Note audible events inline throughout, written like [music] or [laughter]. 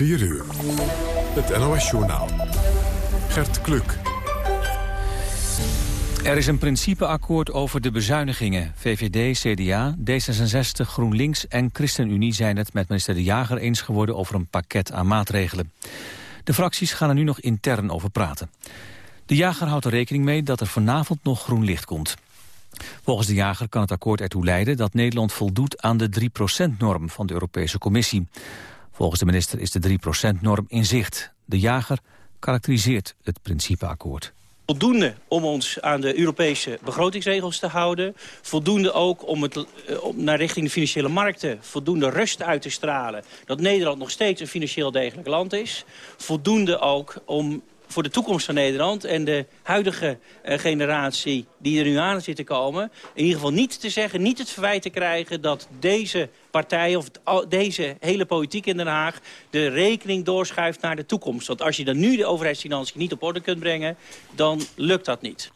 4 uur. Het NOS-journaal. Gert Kluk. Er is een principeakkoord over de bezuinigingen. VVD, CDA, D66, GroenLinks en ChristenUnie zijn het met minister De Jager eens geworden over een pakket aan maatregelen. De fracties gaan er nu nog intern over praten. De jager houdt er rekening mee dat er vanavond nog groen licht komt. Volgens de jager kan het akkoord ertoe leiden dat Nederland voldoet aan de 3%-norm van de Europese Commissie. Volgens de minister is de 3%-norm in zicht. De jager karakteriseert het principeakkoord voldoende om ons aan de Europese begrotingsregels te houden. Voldoende ook om, het, eh, naar richting de financiële markten voldoende rust uit te stralen. Dat Nederland nog steeds een financieel degelijk land is. Voldoende ook om voor de toekomst van Nederland en de huidige uh, generatie die er nu aan zit te komen... in ieder geval niet te zeggen, niet het verwijt te krijgen... dat deze partij of deze hele politiek in Den Haag... de rekening doorschuift naar de toekomst. Want als je dan nu de overheidsfinanciën niet op orde kunt brengen... dan lukt dat niet.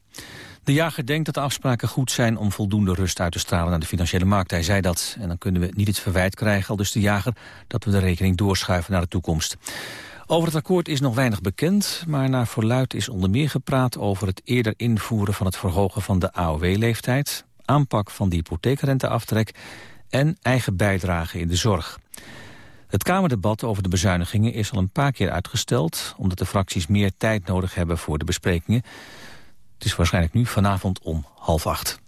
De jager denkt dat de afspraken goed zijn om voldoende rust uit te stralen naar de financiële markt. Hij zei dat. En dan kunnen we niet het verwijt krijgen, al dus de jager, dat we de rekening doorschuiven naar de toekomst. Over het akkoord is nog weinig bekend, maar naar verluid is onder meer gepraat over het eerder invoeren van het verhogen van de AOW-leeftijd, aanpak van de hypotheekrenteaftrek en eigen bijdrage in de zorg. Het Kamerdebat over de bezuinigingen is al een paar keer uitgesteld... omdat de fracties meer tijd nodig hebben voor de besprekingen. Het is waarschijnlijk nu vanavond om half acht.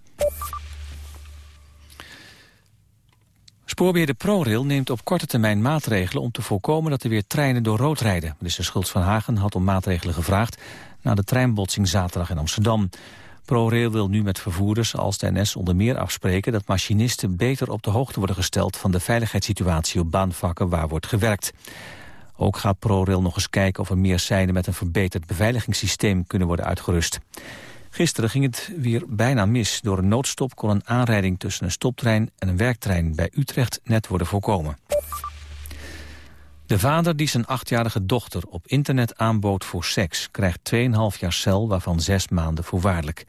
Spoorbeheerder ProRail neemt op korte termijn maatregelen om te voorkomen dat er weer treinen door rood rijden. Minister Schultz van Hagen had om maatregelen gevraagd na de treinbotsing zaterdag in Amsterdam. ProRail wil nu met vervoerders als de NS onder meer afspreken dat machinisten beter op de hoogte worden gesteld van de veiligheidssituatie op baanvakken waar wordt gewerkt. Ook gaat ProRail nog eens kijken of er meer seinen met een verbeterd beveiligingssysteem kunnen worden uitgerust. Gisteren ging het weer bijna mis. Door een noodstop kon een aanrijding tussen een stoptrein en een werktrein bij Utrecht net worden voorkomen. De vader die zijn achtjarige dochter op internet aanbood voor seks... krijgt 2,5 jaar cel, waarvan 6 maanden voorwaardelijk.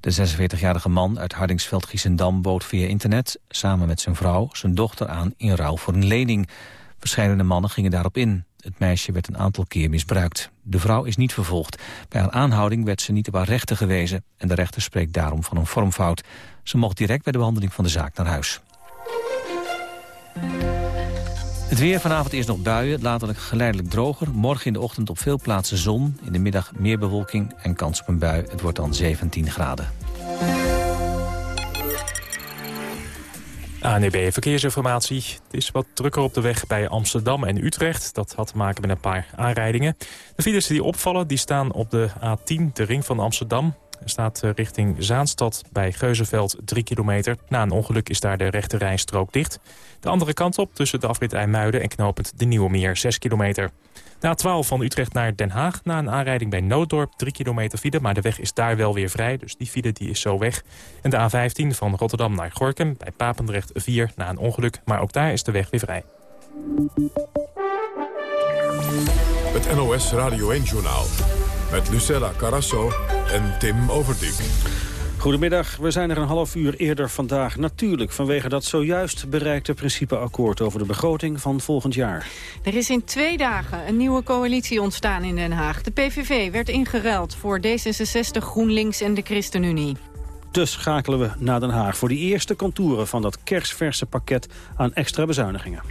De 46-jarige man uit Hardingsveld-Giessendam bood via internet... samen met zijn vrouw zijn dochter aan in ruil voor een lening. Verschillende mannen gingen daarop in. Het meisje werd een aantal keer misbruikt. De vrouw is niet vervolgd. Bij haar aanhouding werd ze niet op haar rechten gewezen... en de rechter spreekt daarom van een vormfout. Ze mocht direct bij de behandeling van de zaak naar huis. Het weer vanavond is nog buien, later geleidelijk droger. Morgen in de ochtend op veel plaatsen zon. In de middag meer bewolking en kans op een bui. Het wordt dan 17 graden. ANEB Verkeersinformatie. Het is wat drukker op de weg bij Amsterdam en Utrecht. Dat had te maken met een paar aanrijdingen. De files die opvallen die staan op de A10, de ring van Amsterdam. Er staat eh, richting Zaanstad bij Geuzenveld 3 kilometer. Na een ongeluk is daar de rechte rijstrook dicht. De andere kant op tussen de afrit IJmuiden en knooppunt de Nieuwe Meer 6 kilometer. Na 12 van Utrecht naar Den Haag. Na een aanrijding bij Nooddorp 3 kilometer file. Maar de weg is daar wel weer vrij. Dus die file die is zo weg. En de A15 van Rotterdam naar Gorkum. Bij Papendrecht 4 na een ongeluk. Maar ook daar is de weg weer vrij. Het NOS Radio 1-journaal. Met Lucella Carasso en Tim Overdijk. Goedemiddag, we zijn er een half uur eerder vandaag. Natuurlijk vanwege dat zojuist bereikte principeakkoord over de begroting van volgend jaar. Er is in twee dagen een nieuwe coalitie ontstaan in Den Haag. De PVV werd ingeruild voor D66, GroenLinks en de ChristenUnie. Dus schakelen we naar Den Haag voor die eerste contouren van dat kersverse pakket aan extra bezuinigingen.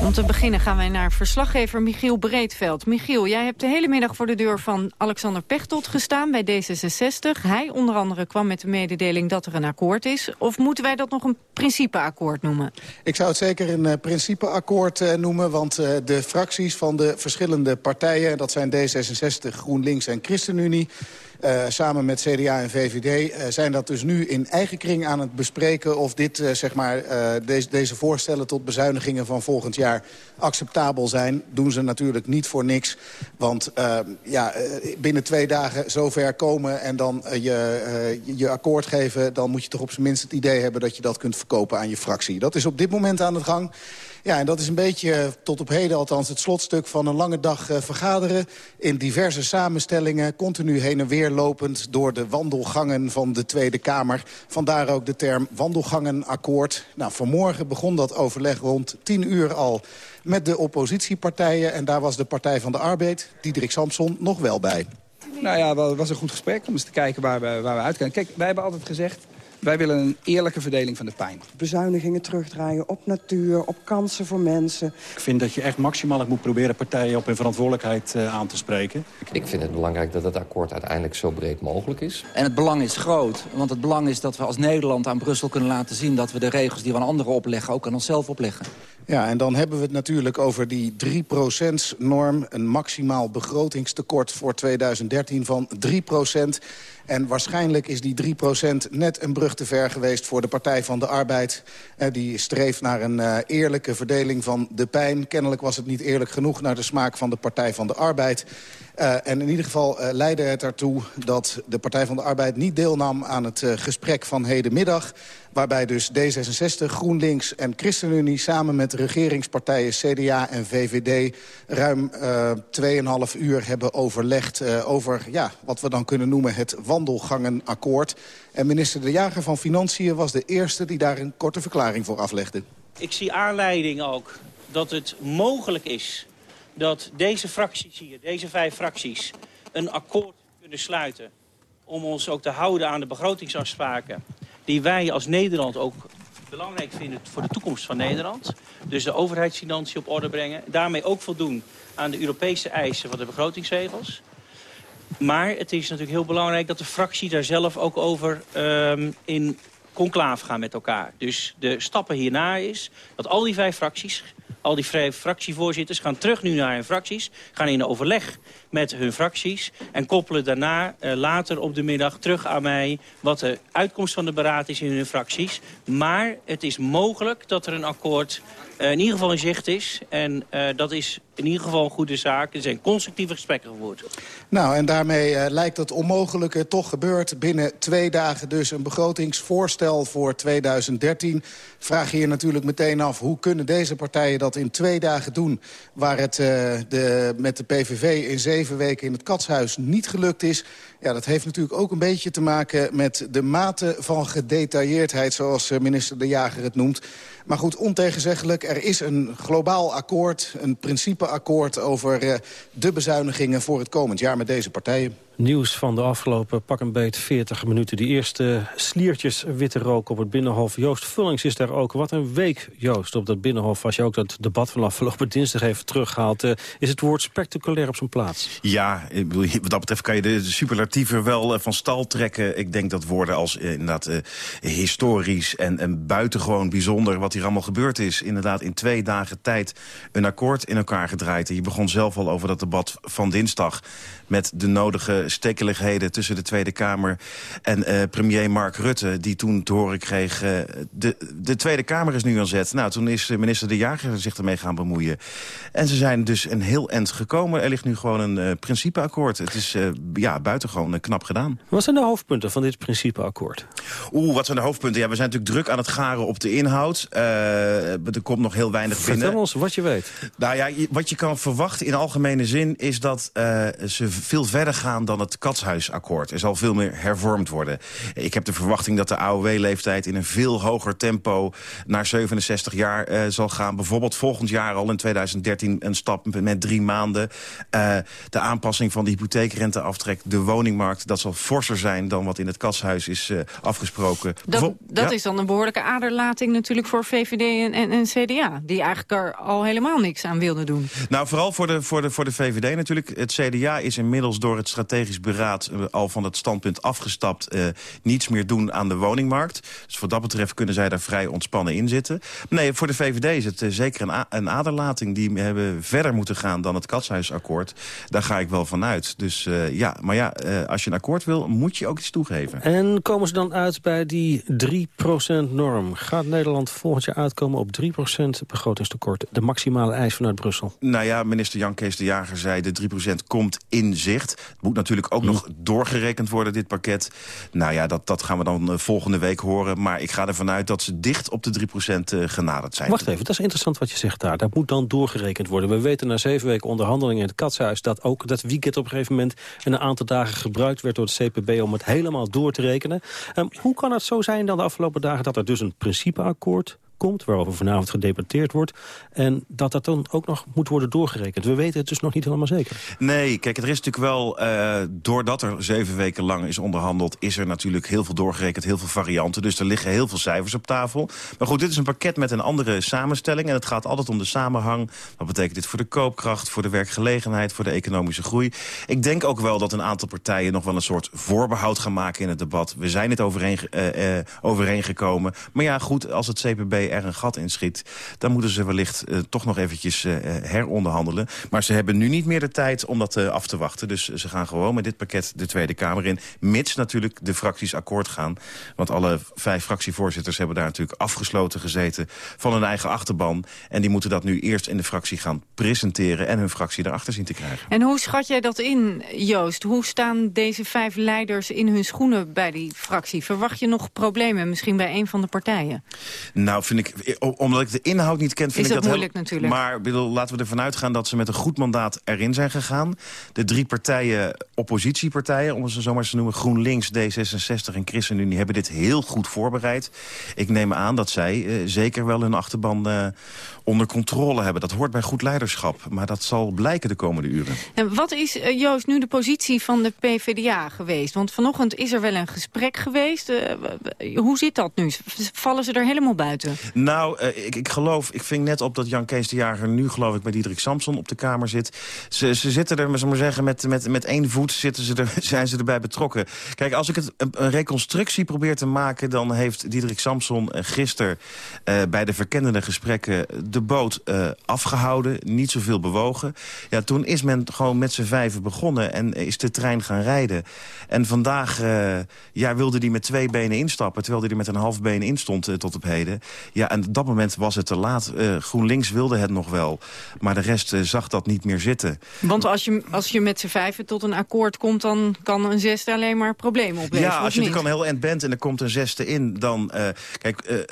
Om te beginnen gaan wij naar verslaggever Michiel Breedveld. Michiel, jij hebt de hele middag voor de deur van Alexander Pechtold gestaan bij D66. Hij onder andere kwam met de mededeling dat er een akkoord is. Of moeten wij dat nog een principeakkoord noemen? Ik zou het zeker een uh, principeakkoord uh, noemen. Want uh, de fracties van de verschillende partijen... dat zijn D66, GroenLinks en ChristenUnie... Uh, samen met CDA en VVD uh, zijn dat dus nu in eigen kring aan het bespreken... of dit, uh, zeg maar, deze, deze voorstellen tot bezuinigingen van volgend jaar acceptabel zijn. Doen ze natuurlijk niet voor niks. Want ja, binnen twee dagen zover komen en dan je, je akkoord geven... dan moet je toch op zijn minst het idee hebben dat je dat kunt verkopen aan je fractie. Dat is op dit moment aan de gang. Ja, en dat is een beetje tot op heden althans het slotstuk van een lange dag vergaderen. In diverse samenstellingen, continu heen en weer lopend... door de wandelgangen van de Tweede Kamer. Vandaar ook de term wandelgangenakkoord. Nou, vanmorgen begon dat overleg rond tien uur al met de oppositiepartijen. En daar was de Partij van de Arbeid, Diederik Samson, nog wel bij. Nou ja, het was een goed gesprek om eens te kijken waar we, waar we uitkomen. Kijk, wij hebben altijd gezegd... Wij willen een eerlijke verdeling van de pijn. Bezuinigingen terugdraaien op natuur, op kansen voor mensen. Ik vind dat je echt maximaal moet proberen partijen op hun verantwoordelijkheid uh, aan te spreken. Ik vind het belangrijk dat het akkoord uiteindelijk zo breed mogelijk is. En het belang is groot. Want het belang is dat we als Nederland aan Brussel kunnen laten zien... dat we de regels die we aan anderen opleggen ook aan onszelf opleggen. Ja, en dan hebben we het natuurlijk over die 3%-norm. Een maximaal begrotingstekort voor 2013 van 3% en waarschijnlijk is die 3% net een brug te ver geweest voor de Partij van de Arbeid. Eh, die streeft naar een uh, eerlijke verdeling van de pijn. Kennelijk was het niet eerlijk genoeg naar de smaak van de Partij van de Arbeid. Uh, en in ieder geval uh, leidde het ertoe dat de Partij van de Arbeid niet deelnam aan het uh, gesprek van hedenmiddag. Waarbij dus D66, GroenLinks en ChristenUnie samen met regeringspartijen CDA en VVD ruim 2,5 uur hebben overlegd over ja, wat we dan kunnen noemen het wandelgangenakkoord. En minister De Jager van Financiën was de eerste die daar een korte verklaring voor aflegde. Ik zie aanleiding ook dat het mogelijk is dat deze fracties hier, deze vijf fracties, een akkoord kunnen sluiten... om ons ook te houden aan de begrotingsafspraken... die wij als Nederland ook belangrijk vinden voor de toekomst van Nederland. Dus de overheidsfinanciën op orde brengen. Daarmee ook voldoen aan de Europese eisen van de begrotingsregels. Maar het is natuurlijk heel belangrijk dat de fractie daar zelf ook over um, in conclave gaan met elkaar. Dus de stappen hierna is dat al die vijf fracties al die fractievoorzitters gaan terug nu naar hun fracties. Gaan in overleg met hun fracties. En koppelen daarna uh, later op de middag terug aan mij... wat de uitkomst van de beraad is in hun fracties. Maar het is mogelijk dat er een akkoord uh, in ieder geval in zicht is. En uh, dat is in ieder geval een goede zaak. Er zijn constructieve gesprekken gevoerd. Nou, en daarmee lijkt het onmogelijke toch gebeurd. Binnen twee dagen dus een begrotingsvoorstel voor 2013. Vraag je je natuurlijk meteen af... hoe kunnen deze partijen dat in twee dagen doen... waar het de, met de PVV in zeven weken in het katshuis niet gelukt is... Ja, dat heeft natuurlijk ook een beetje te maken met de mate van gedetailleerdheid... zoals minister De Jager het noemt. Maar goed, ontegenzeggelijk, er is een globaal akkoord... een principeakkoord over uh, de bezuinigingen voor het komend jaar met deze partijen. Nieuws van de afgelopen pak een beet 40 minuten. Die eerste sliertjes witte rook op het Binnenhof. Joost Vullings is daar ook. Wat een week, Joost, op dat Binnenhof. Als je ook dat debat van afgelopen [laughs] dinsdag even terughaalt... Uh, is het woord spectaculair op zijn plaats? Ja, wat dat betreft kan je de superlatieven wel uh, van stal trekken. Ik denk dat woorden als uh, inderdaad historisch en, en buitengewoon bijzonder... wat hier allemaal gebeurd is. Inderdaad in twee dagen tijd een akkoord in elkaar gedraaid. En je begon zelf al over dat debat van dinsdag met de nodige stekeligheden tussen de Tweede Kamer en uh, premier Mark Rutte... die toen te horen kreeg, uh, de, de Tweede Kamer is nu aan zet. Nou, toen is minister De Jager zich ermee gaan bemoeien. En ze zijn dus een heel eind gekomen. Er ligt nu gewoon een uh, principeakkoord. Het is ja, buitengewoon knap gedaan. Wat zijn de hoofdpunten van dit principeakkoord? Oeh, wat zijn de hoofdpunten? Ja, we zijn natuurlijk druk aan het garen op de inhoud. er komt nog heel weinig Vertel binnen. ons wat je weet. Nou ja, wat je kan verwachten in algemene zin... is dat ze veel verder gaan dan het katshuisakkoord. Er zal veel meer hervormd worden. Ik heb de verwachting dat de AOW-leeftijd in een veel hoger tempo... naar 67 jaar uh, zal gaan. Bijvoorbeeld volgend jaar al in 2013 een stap met drie maanden. Uh, de aanpassing van de hypotheekrenteaftrek, de woningmarkt... dat zal forser zijn dan wat in het katshuis is uh, afgesproken. Dat, dat ja? is dan een behoorlijke aderlating natuurlijk voor VVD en, en, en, CDA... die eigenlijk er al helemaal niks aan wilden doen. Nou, vooral voor de, voor de, voor de VVD natuurlijk. Het CDA is inmiddels door het strategisch beraad uh, al van het standpunt afgestapt... Uh, niets meer doen aan de woningmarkt. Dus wat dat betreft kunnen zij daar vrij ontspannen in zitten. Nee, voor de VVD is het uh, zeker een, een, aderlating. Die hebben verder moeten gaan dan het Katshuisakkoord. Daar ga ik wel van uit. Dus ja, maar ja, als je een akkoord wil, moet je ook iets toegeven. En komen ze dan uit bij die 3%-norm? Gaat Nederland volgend jaar uitkomen op 3% begrotingstekort? De maximale eis vanuit Brussel? Nou ja, minister Jan Kees de Jager zei... de 3% komt in zicht. Het moet natuurlijk natuurlijk ook nog doorgerekend worden, dit pakket. Nou ja, dat, dat gaan we dan volgende week horen. Maar ik ga ervan uit dat ze dicht op de 3% genaderd zijn. Wacht even, dat is interessant wat je zegt daar. Dat moet dan doorgerekend worden. We weten na zeven weken onderhandelingen in het katshuis... dat ook dat weekend op een gegeven moment een aantal dagen gebruikt werd door het CPB... om het helemaal door te rekenen. Um, hoe kan het zo zijn dan de afgelopen dagen dat er dus een principeakkoord komt... waarover vanavond gedebatteerd wordt... en dat dat dan ook nog moet worden doorgerekend. We weten het dus nog niet helemaal zeker. Nee, kijk, er is natuurlijk wel... Uh, doordat er zeven weken lang is onderhandeld... is er natuurlijk heel veel doorgerekend, heel veel varianten. Dus er liggen heel veel cijfers op tafel. Maar goed, dit is een pakket met een andere samenstelling... en het gaat altijd om de samenhang. Wat betekent dit voor de koopkracht, voor de werkgelegenheid... voor de economische groei? Ik denk ook wel dat een aantal partijen nog wel een soort voorbehoud gaan maken in het debat. We zijn het uh, uh, overeengekomen. Maar ja, goed, als het CPB er een gat in schiet... dan moeten ze wellicht uh, toch nog eventjes uh, heronderhandelen. Maar ze hebben nu niet meer de tijd om dat uh, af te wachten. Dus ze gaan gewoon met dit pakket de Tweede Kamer in. Mits natuurlijk de fracties akkoord gaan. Want alle vijf fractievoorzitters hebben daar natuurlijk afgesloten gezeten... van hun eigen achterban. En die moeten dat nu eerst in de fractie gaan presenteren... en hun fractie erachter zien te krijgen. En hoe schat jij dat in, Joost? Hoe staan deze vijf leiders in hun schoenen bij die fractie? Verwacht je nog problemen misschien bij een van de partijen? Nou, vind ik, omdat ik de inhoud niet ken, vind is ik dat moeilijk heel, natuurlijk. Maar bedoel, laten we ervan uitgaan dat ze met een goed mandaat erin zijn gegaan. De drie partijen, oppositiepartijen, om ze zo maar te noemen... GroenLinks, D66 en ChristenUnie hebben dit heel goed voorbereid. Ik neem aan dat zij uh, zeker wel hun achterban uh, onder controle hebben. Dat hoort bij goed leiderschap. Maar dat zal blijken de komende uren. En wat is, uh, Joost, nu de positie van de PvdA geweest? Want vanochtend is er wel een gesprek geweest. hoe zit dat nu? Vallen ze er helemaal buiten? Nou, uh, ik, ik geloof, ik ving net op dat Jan Kees de Jager nu geloof ik bij Diederik Samson op de Kamer zit. Ze, ze zitten er, maar zeggen, met, met, met één voet zitten ze er, [laughs] zijn ze erbij betrokken. Kijk, als ik het een, een reconstructie probeer te maken, dan heeft Diederik Samson gisteren uh, bij de verkennende gesprekken de boot afgehouden, niet zoveel bewogen. Ja, toen is men gewoon met z'n vijven begonnen en is de trein gaan rijden. En vandaag ja, wilde hij met twee benen instappen, terwijl hij er met een half been in stond tot op heden. Ja, en op dat moment was het te laat. GroenLinks wilde het nog wel, maar de rest zag dat niet meer zitten. Want als je, als je met z'n vijven tot een akkoord komt... dan kan een zesde alleen maar problemen opleveren, Ja, als je er kan heel end bent en er komt een zesde in... dan, kijk,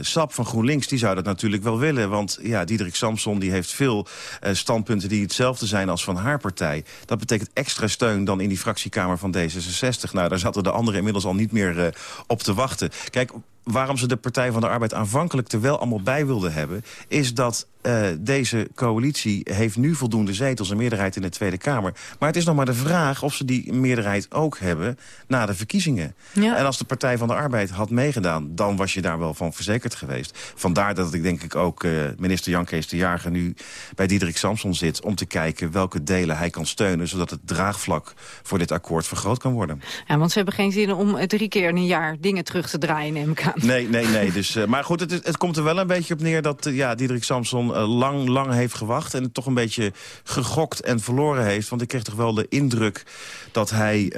Sap van GroenLinks die zou dat natuurlijk wel willen. Want ja, Diederik Samson die heeft veel standpunten die hetzelfde zijn als van haar partij. Dat betekent extra steun dan in die fractiekamer van D66. Nou, daar zaten de anderen inmiddels al niet meer op te wachten. Kijk, waarom ze de Partij van de Arbeid aanvankelijk er wel allemaal bij wilden hebben... is dat uh, deze coalitie heeft nu voldoende zetels en meerderheid in de Tweede Kamer. Maar het is nog maar de vraag of ze die meerderheid ook hebben na de verkiezingen. Ja. En als de Partij van de Arbeid had meegedaan, dan was je daar wel van verzekerd geweest. Vandaar dat ik denk ik ook uh, minister Jan Kees de Jager nu bij Diederik Samson zit... om te kijken welke delen hij kan steunen... zodat het draagvlak voor dit akkoord vergroot kan worden. Ja, want ze hebben geen zin om drie keer in een jaar dingen terug te draaien, neem ik aan. Nee, nee, nee. Dus, uh, maar goed, het, het komt er wel een beetje op neer dat uh, ja, Diederik Samson uh, lang, lang heeft gewacht... en toch een beetje gegokt en verloren heeft. Want ik kreeg toch wel de indruk dat hij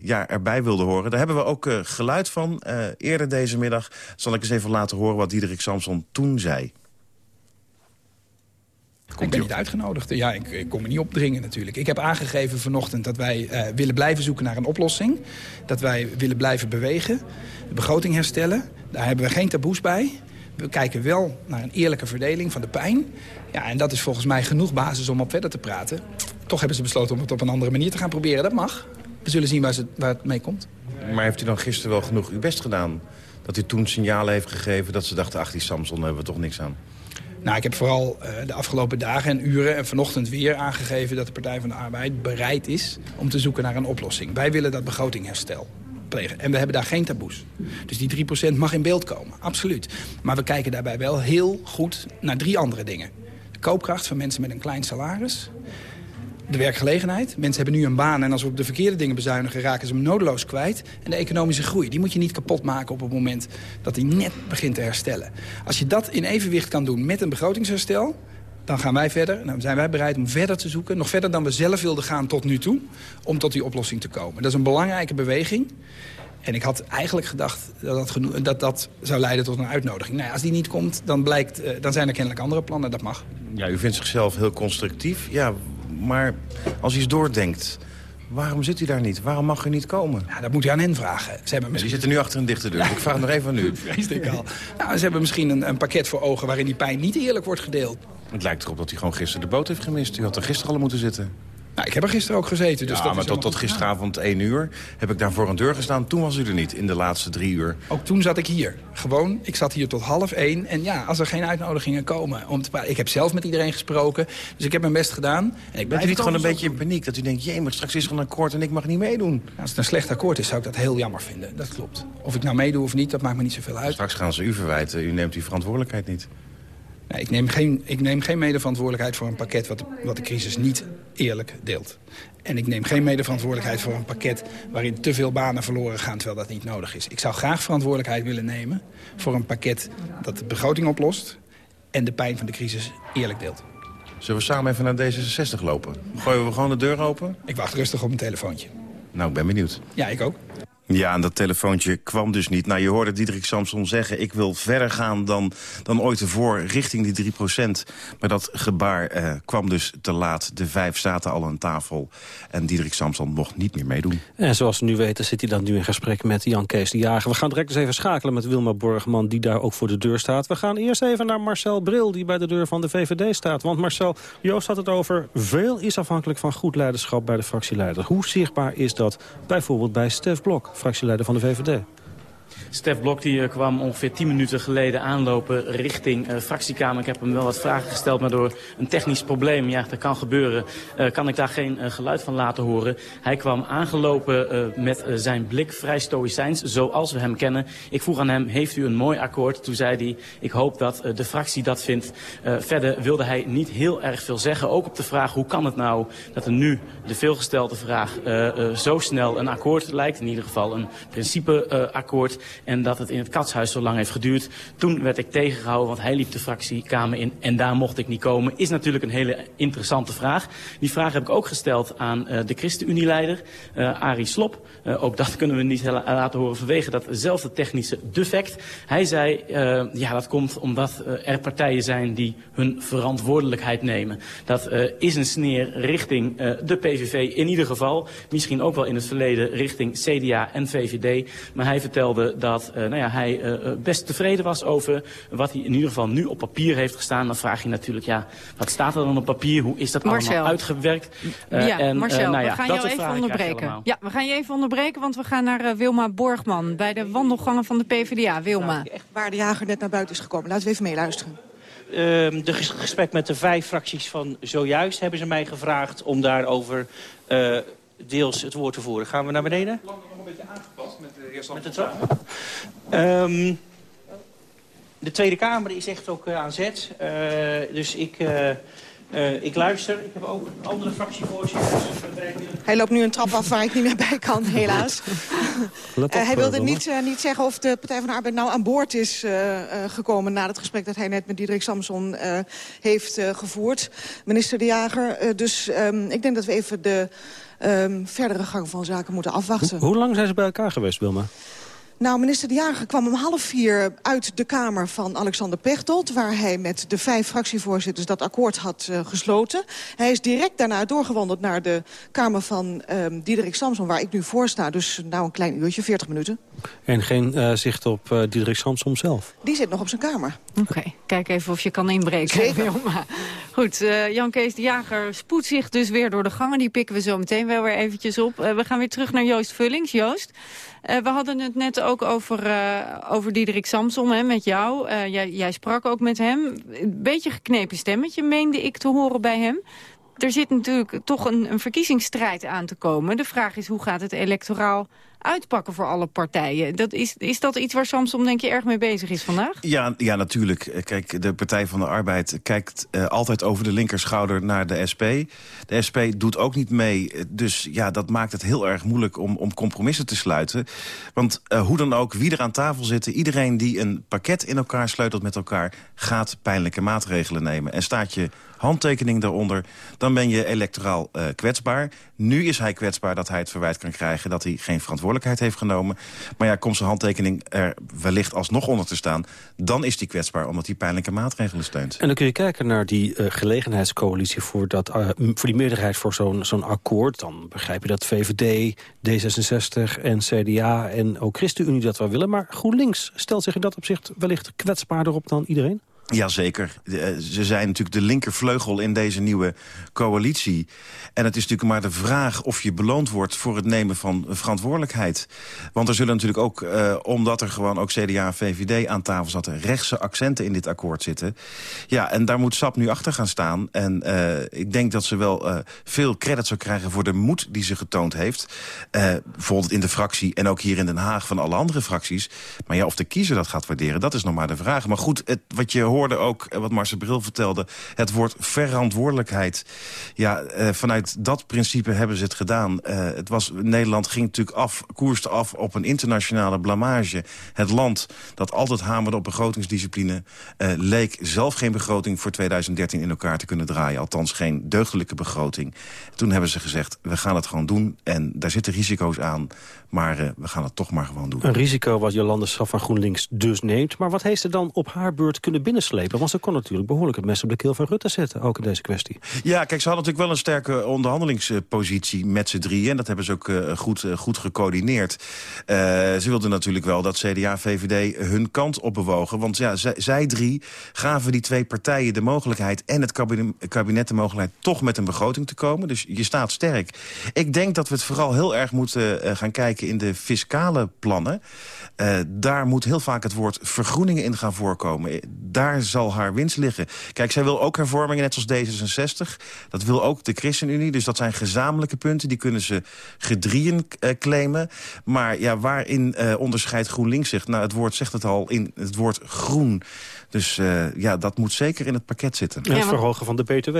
ja, erbij wilde horen. Daar hebben we ook geluid van eerder deze middag. Zal ik eens even laten horen wat Diederik Samson toen zei. Komt ik ben niet uitgenodigd. Ja, ik, ik, kom er niet opdringen natuurlijk. Ik heb aangegeven vanochtend dat wij uh, willen blijven zoeken naar een oplossing. Dat wij willen blijven bewegen. De begroting herstellen. Daar hebben we geen taboes bij. We kijken wel naar een eerlijke verdeling van de pijn. Ja, en dat is volgens mij genoeg basis om op verder te praten. Toch hebben ze besloten om het op een andere manier te gaan proberen. Dat mag. We zullen zien waar, ze, waar het mee komt. Maar heeft u dan gisteren wel genoeg uw best gedaan? Dat u toen signalen heeft gegeven dat ze dachten... ach, die Samson, daar hebben we toch niks aan. Nou, ik heb vooral uh, de afgelopen dagen en uren en vanochtend weer aangegeven... dat de Partij van de Arbeid bereid is om te zoeken naar een oplossing. Wij willen dat begrotingherstel plegen. En we hebben daar geen taboes. Dus die 3% mag in beeld komen, absoluut. Maar we kijken daarbij wel heel goed naar drie andere dingen. De koopkracht van mensen met een klein salaris de werkgelegenheid. Mensen hebben nu een baan en als we op de verkeerde dingen bezuinigen... raken ze hem nodeloos kwijt. En de economische groei, die moet je niet kapot maken op het moment... dat hij net begint te herstellen. Als je dat in evenwicht kan doen met een begrotingsherstel... dan gaan wij verder. Dan zijn wij bereid om verder te zoeken. Nog verder dan we zelf wilden gaan tot nu toe. Om tot die oplossing te komen. Dat is een belangrijke beweging. En ik had eigenlijk gedacht dat dat, dat, dat zou leiden tot een uitnodiging. Nou ja, als die niet komt, dan, blijkt, dan zijn er kennelijk andere plannen. Dat mag. Ja, u vindt zichzelf heel constructief. Ja, maar als u eens doordenkt... Waarom zit u daar niet? Waarom mag u niet komen? Ja, dat moet u aan hen vragen. Ze hebben misschien... Die zitten nu achter een dichte deur. Ik vraag het nog even aan u. [laughs] Ik al. Nou, ze hebben misschien een, een pakket voor ogen waarin die pijn niet eerlijk wordt gedeeld. Het lijkt erop dat hij gewoon gisteren de boot heeft gemist. U had er gisteren al moeten zitten. Nou, ik heb er gisteren ook gezeten. Dus ja, dat maar tot, tot gisteravond 1 uur heb ik daar voor een deur gestaan. Toen was u er niet, in de laatste drie uur. Ook toen zat ik hier. Gewoon, ik zat hier tot half één. En ja, als er geen uitnodigingen komen om te. Ik heb zelf met iedereen gesproken, dus ik heb mijn best gedaan. En ik Bent u niet gewoon een beetje in paniek? Dat u denkt, jee, maar straks is er een akkoord en ik mag niet meedoen. Als het een slecht akkoord is, zou ik dat heel jammer vinden. Dat klopt. Of ik nou meedoe of niet, dat maakt me niet zoveel uit. Straks gaan ze u verwijten. U neemt uw verantwoordelijkheid niet. Nee, ik, neem geen, ik neem geen medeverantwoordelijkheid voor een pakket wat de, wat de crisis niet eerlijk deelt. En ik neem geen medeverantwoordelijkheid voor een pakket waarin te veel banen verloren gaan terwijl dat niet nodig is. Ik zou graag verantwoordelijkheid willen nemen voor een pakket dat de begroting oplost en de pijn van de crisis eerlijk deelt. Zullen we samen even naar D66 lopen? Gooien we gewoon de deur open? Ik wacht rustig op een telefoontje. Nou, ik ben benieuwd. Ja, ik ook. Ja, en dat telefoontje kwam dus niet. Nou, je hoorde Diederik Samson zeggen... ik wil verder gaan dan, dan ooit ervoor richting die 3% Maar dat gebaar eh, kwam dus te laat. De vijf zaten al aan tafel. En Diederik Samson mocht niet meer meedoen. En zoals we nu weten zit hij dan nu in gesprek met Jan Kees de Jager. We gaan direct eens even schakelen met Wilma Borgman... die daar ook voor de deur staat. We gaan eerst even naar Marcel Bril, die bij de deur van de VVD staat. Want Marcel, Joost had het over... veel is afhankelijk van goed leiderschap bij de fractieleider. Hoe zichtbaar is dat bijvoorbeeld bij Stef Blok fractieleider van de VVD. Stef Blok die eh, kwam ongeveer 10 minuten geleden aanlopen richting uh, fractiekamer. Ik heb hem wel wat vragen gesteld, maar door een technisch probleem, ja dat kan gebeuren, uh, kan ik daar geen geluid van laten horen. Hij kwam aangelopen met zijn blik vrij stoïcijns, zoals we hem kennen. Ik vroeg aan hem, heeft u een mooi akkoord? Toen zei hij, ik hoop dat de fractie dat vindt. verder wilde hij niet heel erg veel zeggen, ook op de vraag hoe kan het nou dat er nu de veelgestelde vraag zo snel een akkoord lijkt. In ieder geval een principeakkoord. En dat het in het katshuis zo lang heeft geduurd. Toen werd ik tegengehouden, want hij liep de fractiekamer in. En daar mocht ik niet komen. Is natuurlijk een hele interessante vraag. Die vraag heb ik ook gesteld aan uh, de ChristenUnie-leider, uh, Arie Slop. Uh, ook dat [laughs] kunnen we niet laten horen vanwege datzelfde technische defect. Hij zei, ja dat komt omdat er partijen zijn die hun verantwoordelijkheid nemen. Dat is een sneer richting de PVV in ieder geval. Misschien ook wel in het verleden richting CDA en VVD. Maar hij vertelde dat uh, nou ja, hij uh, best tevreden was over wat hij in ieder geval nu op papier heeft gestaan. Dan vraag je natuurlijk, ja, wat staat er dan op papier? Hoe is dat Marcel. allemaal uitgewerkt? Uh, ja, en, Marcel, nou ja, we gaan jou even onderbreken. Ja, we gaan je even onderbreken, want we gaan naar Wilma Borgman... bij de wandelgangen van de PvdA. Wilma. Waar de jager net naar buiten is gekomen. Laten we even meeluisteren. Uh, de gesprek met de vijf fracties van zojuist hebben ze mij gevraagd om daarover uh, deels het woord te voeren. Gaan we naar beneden? Een beetje aangepast met de heer Met de trap? Um, de Tweede Kamer is echt ook uh, aan zet. Uh, dus ik, uh, ik luister. Ik heb ook andere fractievoorzitters. Hij loopt nu een trap af waar ik niet meer bij kan, helaas. [laughs] hij wilde niet, niet zeggen of de Partij van de Arbeid nou aan boord is gekomen... na het gesprek dat hij net met Diederik Samson heeft gevoerd. Minister De Jager. dus um, ik denk dat we even de um, verdere gang van zaken moeten afwachten. Hoe, hoe lang zijn ze bij elkaar geweest, Wilma? Nou, minister De Jager kwam om half vier uit de kamer van Alexander Pechtold... waar hij met de vijf fractievoorzitters dat akkoord had uh, gesloten. Hij is direct daarna doorgewandeld naar de kamer van um, Diederik Samson... waar ik nu voor sta, dus nou een klein uurtje, 40 minuten. En geen uh, zicht op uh, Diederik Samson zelf? Die zit nog op zijn kamer. Oké, okay. kijk even of je kan inbreken. Zeker. Goed, uh, Jan Kees de Jager spoedt zich dus weer door de gangen. Die pikken we zo meteen wel weer eventjes op. we gaan weer terug naar Joost Vullings. Joost, we hadden het net ook over, uh, over Diederik Samson hè, met jou. Uh, jij, jij sprak ook met hem. Een beetje geknepen stemmetje meende ik te horen bij hem. Er zit natuurlijk toch een, een verkiezingsstrijd aan te komen. De vraag is hoe gaat het electoraal uitpakken voor alle partijen. Dat is, is dat iets waar Samson denk je erg mee bezig is vandaag? Ja, ja natuurlijk. Kijk, de Partij van de Arbeid kijkt uh, altijd over de linkerschouder naar de SP. De SP doet ook niet mee. Dus ja, dat maakt het heel erg moeilijk om, om compromissen te sluiten. Want hoe dan ook, wie er aan tafel zit... iedereen die een pakket in elkaar sleutelt met elkaar... gaat pijnlijke maatregelen nemen. En staat je handtekening daaronder, dan ben je electoraal kwetsbaar. Nu is hij kwetsbaar dat hij het verwijt kan krijgen... dat hij geen verantwoordelijkheid heeft genomen. Maar ja, komt zijn handtekening er wellicht alsnog onder te staan... dan is die kwetsbaar, omdat hij pijnlijke maatregelen steunt. En dan kun je kijken naar die uh, gelegenheidscoalitie... voor, dat, uh, voor die meerderheid voor zo'n zo'n akkoord. Dan begrijp je dat VVD, D66 en CDA en ook ChristenUnie dat wel willen. Maar GroenLinks stelt zich in dat opzicht wellicht kwetsbaarder op dan iedereen? Jazeker. Eh, ze zijn natuurlijk de linkervleugel in deze nieuwe coalitie. En het is natuurlijk maar de vraag of je beloond wordt... voor het nemen van verantwoordelijkheid. Want er zullen natuurlijk ook, uh, omdat er gewoon ook CDA en VVD aan tafel zaten... rechtse accenten in dit akkoord zitten. Ja, en daar moet SAP nu achter gaan staan. En uh, ik denk dat ze wel uh, veel credit zou krijgen voor de moed die ze getoond heeft. bijvoorbeeld in de fractie en ook hier in Den Haag van alle andere fracties. Maar ja, of de kiezer dat gaat waarderen, dat is nog maar de vraag. Maar goed, het, wat je hoorde ook, wat Marcel Bril vertelde... het woord verantwoordelijkheid. Ja, uh, vanuit dat principe hebben ze het gedaan. Uh, het was, Nederland ging natuurlijk af, koerste af op een internationale blamage. Het land dat altijd hamerde op begrotingsdiscipline... Leek zelf geen begroting voor 2013 in elkaar te kunnen draaien. Althans geen deugdelijke begroting. Toen hebben ze gezegd, we gaan het gewoon doen. En daar zitten risico's aan. Maar uh, we gaan het toch maar gewoon doen. Een risico wat Jolande Schaf van GroenLinks dus neemt. Maar wat heeft ze dan op haar beurt kunnen binnenslepen? Want ze kon natuurlijk behoorlijk het mes op de keel van Rutte zetten. Ook in deze kwestie. Ja, kijk, ze hadden natuurlijk wel een sterke onderhandelingspositie met z'n drieën. En dat hebben ze ook uh, goed, uh, goed gecoördineerd. ze wilden natuurlijk wel dat CDA en VVD hun kant op bewogen. Want ja, zij, zij, drie gaven die twee partijen de mogelijkheid... en het kabinet, kabinet de mogelijkheid toch met een begroting te komen. Dus je staat sterk. Ik denk dat we het vooral heel erg moeten gaan kijken in de fiscale plannen... Uh, daar moet heel vaak het woord vergroeningen in gaan voorkomen. Daar zal haar winst liggen. Kijk, zij wil ook hervormingen, net als D66. Dat wil ook de ChristenUnie. Dus dat zijn gezamenlijke punten. Die kunnen ze gedrieën uh, claimen. Maar ja, waarin uh, onderscheidt GroenLinks zich? Nou, het woord zegt het al in het woord groen. Dus ja, dat moet zeker in het pakket zitten. En het verhogen van de BTW.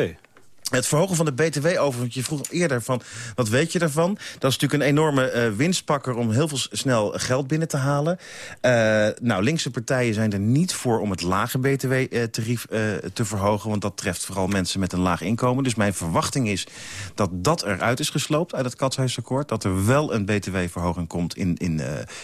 Het verhogen van de BTW overigens, je vroeg eerder van, wat weet je daarvan? Dat is natuurlijk een enorme uh, winstpakker om heel veel snel geld binnen te halen. Uh, nou, linkse partijen zijn er niet voor om het lage BTW-tarief uh, te verhogen, want dat treft vooral mensen met een laag inkomen. Dus mijn verwachting is dat dat eruit is gesloopt uit het Katshuisakkoord. Dat er wel een BTW-verhoging komt in, in,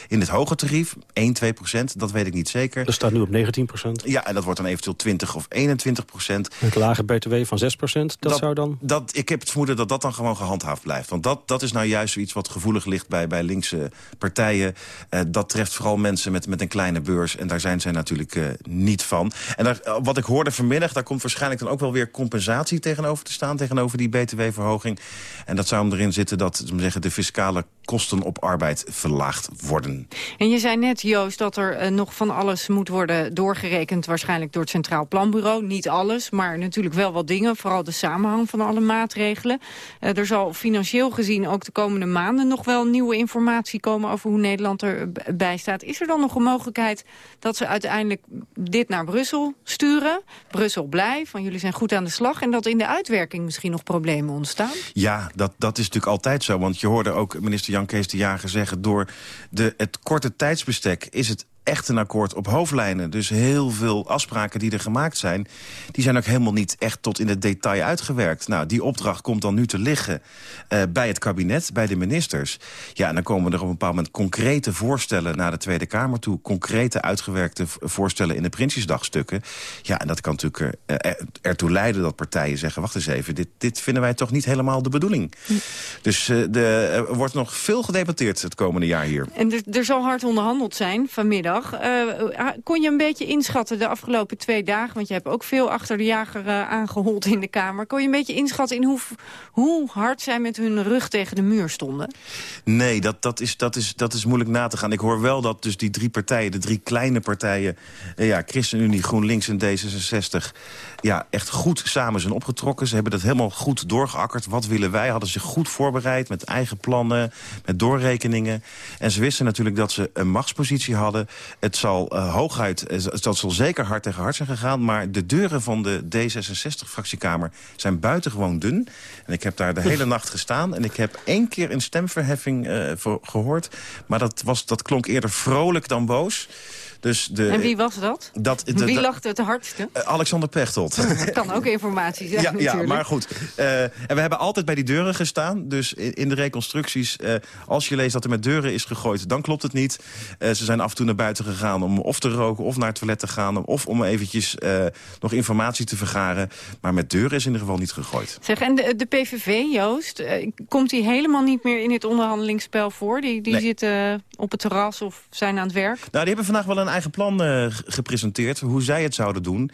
in het hoge tarief, 1, 2 procent, dat weet ik niet zeker. Dat staat nu op 19 procent. Ja, en dat wordt dan eventueel 20 of 21 procent. Het lage BTW van 6 procent, dat, zou dan... Dat, ik heb het vermoeden dat dat dan gewoon gehandhaafd blijft. Want dat, dat is nou juist zoiets wat gevoelig ligt bij, bij linkse partijen. Uh, dat treft vooral mensen met, met een kleine beurs. En daar zijn zij natuurlijk uh, niet van. En daar, uh, wat ik hoorde vanmiddag, daar komt waarschijnlijk dan ook wel weer compensatie tegenover te staan. Tegenover die btw-verhoging. En dat zou hem erin zitten dat zeggen, de fiscale kosten op arbeid verlaagd worden. En je zei net, Joost, dat er nog van alles moet worden doorgerekend. Waarschijnlijk door het Centraal Planbureau. Niet alles, maar natuurlijk wel wat dingen. Vooral de samenhang van alle maatregelen. Uh, er zal financieel gezien ook de komende maanden nog wel nieuwe informatie komen over hoe Nederland erbij staat. Is er dan nog een mogelijkheid dat ze uiteindelijk dit naar Brussel sturen? Brussel blij, van jullie zijn goed aan de slag. En dat in de uitwerking misschien nog problemen ontstaan? Ja, dat, dat is natuurlijk altijd zo. Want je hoorde ook minister Jan Kees de Jager zeggen... door de, het korte tijdsbestek is het echt een akkoord op hoofdlijnen. Dus heel veel afspraken die er gemaakt zijn... die zijn ook helemaal niet echt tot in het detail uitgewerkt. Nou, die opdracht komt dan nu te liggen uh, bij het kabinet, bij de ministers. Ja, en dan komen er op een bepaald moment concrete voorstellen... naar de Tweede Kamer toe. Concrete uitgewerkte voorstellen in de Prinsjesdagstukken. Ja, en dat kan natuurlijk uh, er, ertoe leiden dat partijen zeggen... wacht eens even, dit, dit vinden wij toch niet helemaal de bedoeling. Hm. Dus uh, de, er wordt nog veel gedebatteerd het komende jaar hier. En er, er zal hard onderhandeld zijn vanmiddag. Uh, kon je een beetje inschatten de afgelopen twee dagen... want je hebt ook veel achter de jager uh, aangehold in de Kamer... kon je een beetje inschatten in hoe, hoe hard zij met hun rug tegen de muur stonden? Nee, dat, dat, is, dat, is, dat is moeilijk na te gaan. Ik hoor wel dat dus die drie partijen, de drie kleine partijen... ja, ChristenUnie, GroenLinks en D66 ja, echt goed samen zijn opgetrokken. Ze hebben dat helemaal goed doorgeakkerd. Wat willen wij? Hadden zich goed voorbereid met eigen plannen, met doorrekeningen. En ze wisten natuurlijk dat ze een machtspositie hadden. Het zal uh, hooguit, het zal zeker hard tegen hard zijn gegaan... maar de deuren van de D66-fractiekamer zijn buitengewoon dun. En ik heb daar de hele nacht gestaan... en ik heb één keer een stemverheffing uh, voor gehoord. Maar dat, was, dat klonk eerder vrolijk dan boos. Dus de, en wie was dat? dat de, wie lachte het hardste? Uh, Alexander Pechtold. Dat kan ook informatie zijn ja, natuurlijk. Ja, maar goed. Uh, en we hebben altijd bij die deuren gestaan. Dus in, de reconstructies, uh, als je leest dat er met deuren is gegooid... dan klopt het niet. ze zijn af en toe naar buiten gegaan om of te roken... of naar het toilet te gaan, of om eventjes nog informatie te vergaren. Maar met deuren is in ieder geval niet gegooid. Zeg, en de, de PVV, Joost, komt die helemaal niet meer in het onderhandelingsspel voor? Die, die nee. zitten op het terras of zijn aan het werk? Nou, die hebben vandaag wel een eigen plan uh, gepresenteerd, hoe zij het zouden doen.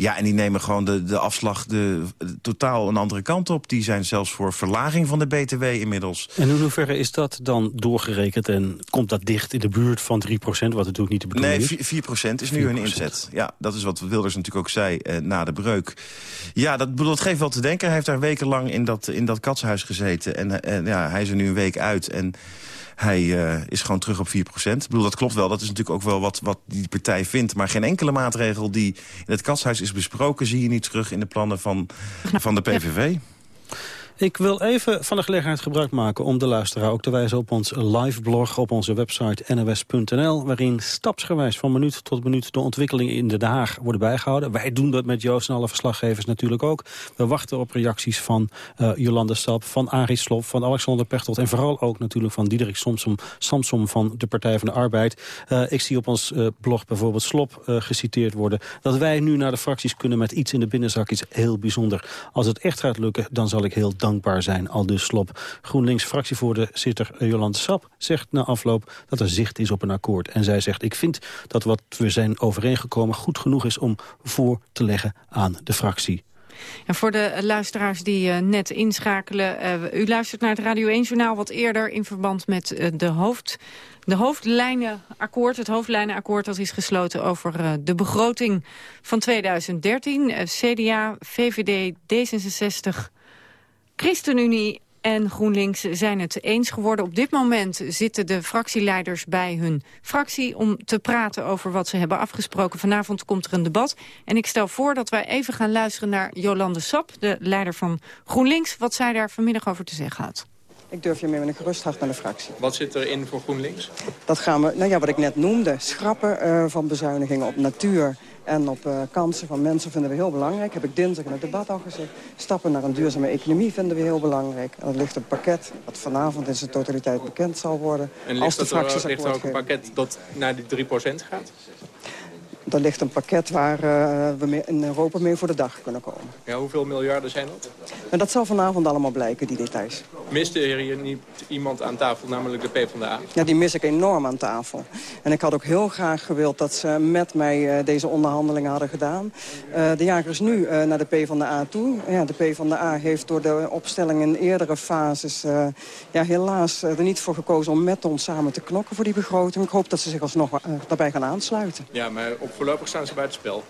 Ja, en die nemen gewoon de, de afslag de, de, totaal een andere kant op. Die zijn zelfs voor verlaging van de BTW inmiddels. En in hoeverre is dat dan doorgerekend en komt dat dicht in de buurt van 3% wat natuurlijk niet de bedoeling is? Nee, 4, 4 is nu 4%. hun inzet. Ja, dat is wat Wilders natuurlijk ook zei eh, na de breuk. Ja, dat, dat geeft wel te denken. Hij heeft daar wekenlang in dat, in dat katshuis gezeten. En, en ja, hij is er nu een week uit en... Hij uh, is gewoon terug op 4% Ik bedoel, dat klopt wel. Dat is natuurlijk ook wel wat, wat die partij vindt. Maar geen enkele maatregel die in het kasthuis is besproken... zie je niet terug in de plannen van, van de PVV. Ik wil even van de gelegenheid gebruik maken om de luisteraar ook te wijzen op ons live blog op onze website nws.nl, waarin stapsgewijs van minuut tot minuut de ontwikkelingen in Den Haag worden bijgehouden. Wij doen dat met Joost en alle verslaggevers natuurlijk ook. We wachten op reacties van uh, Jolande Stap, van Arie Slob, van Alexander Pechtold en vooral ook natuurlijk van Diederik Samsom, Samsom van de Partij van de Arbeid. Uh, ik zie op ons uh, blog bijvoorbeeld Slob geciteerd worden. Dat wij nu naar de fracties kunnen met iets in de binnenzak is heel bijzonder. Als het echt gaat lukken, dan zal ik heel dankbaar dankbaar zijn, al dus slop. GroenLinks fractievoorzitter Jolande Sap zegt na afloop dat er zicht is op een akkoord. En zij zegt, ik vind dat wat we zijn overeengekomen goed genoeg is om voor te leggen aan de fractie. En voor de luisteraars die uh, net inschakelen... Uh, u luistert naar het Radio 1-journaal wat eerder... in verband met uh, de, hoofd, de hoofdlijnenakkoord. Het hoofdlijnenakkoord dat is gesloten over de begroting van 2013. CDA, VVD, D66, ChristenUnie en GroenLinks zijn het eens geworden. Op dit moment zitten de fractieleiders bij hun fractie... om te praten over wat ze hebben afgesproken. Vanavond komt er een debat. En ik stel voor dat wij even gaan luisteren naar Jolande Sap... de leider van GroenLinks, wat zij daar vanmiddag over te zeggen had. Ik durf je mee met een gerust hart naar de fractie. Wat zit er in voor GroenLinks? Dat gaan we, nou ja, wat ik net noemde. Schrappen uh, van bezuinigingen op natuur, en op uh, kansen van mensen vinden we heel belangrijk. Heb ik dinsdag in het debat al gezegd. Stappen naar een duurzame economie vinden we heel belangrijk. En er ligt een pakket dat vanavond in zijn totaliteit bekend zal worden. En ligt, als de fracties er, ligt er ook een pakket dat naar die 3% gaat? Er ligt een pakket waar uh, we in Europa mee voor de dag kunnen komen. Ja, hoeveel miljarden zijn dat? En dat zal vanavond allemaal blijken, die details. Miste er hier niet iemand aan tafel, namelijk de PvdA? Ja, die mis ik enorm aan tafel. En ik had ook heel graag gewild dat ze met mij uh, deze onderhandelingen hadden gedaan. Uh, de jager is nu naar de PvdA toe. Ja, de PvdA heeft door de opstelling in eerdere fases... ja, helaas er niet voor gekozen om met ons samen te knokken voor die begroting. Ik hoop dat ze zich alsnog daarbij gaan aansluiten. Ja, maar op voorlopig staan ze buitenspel.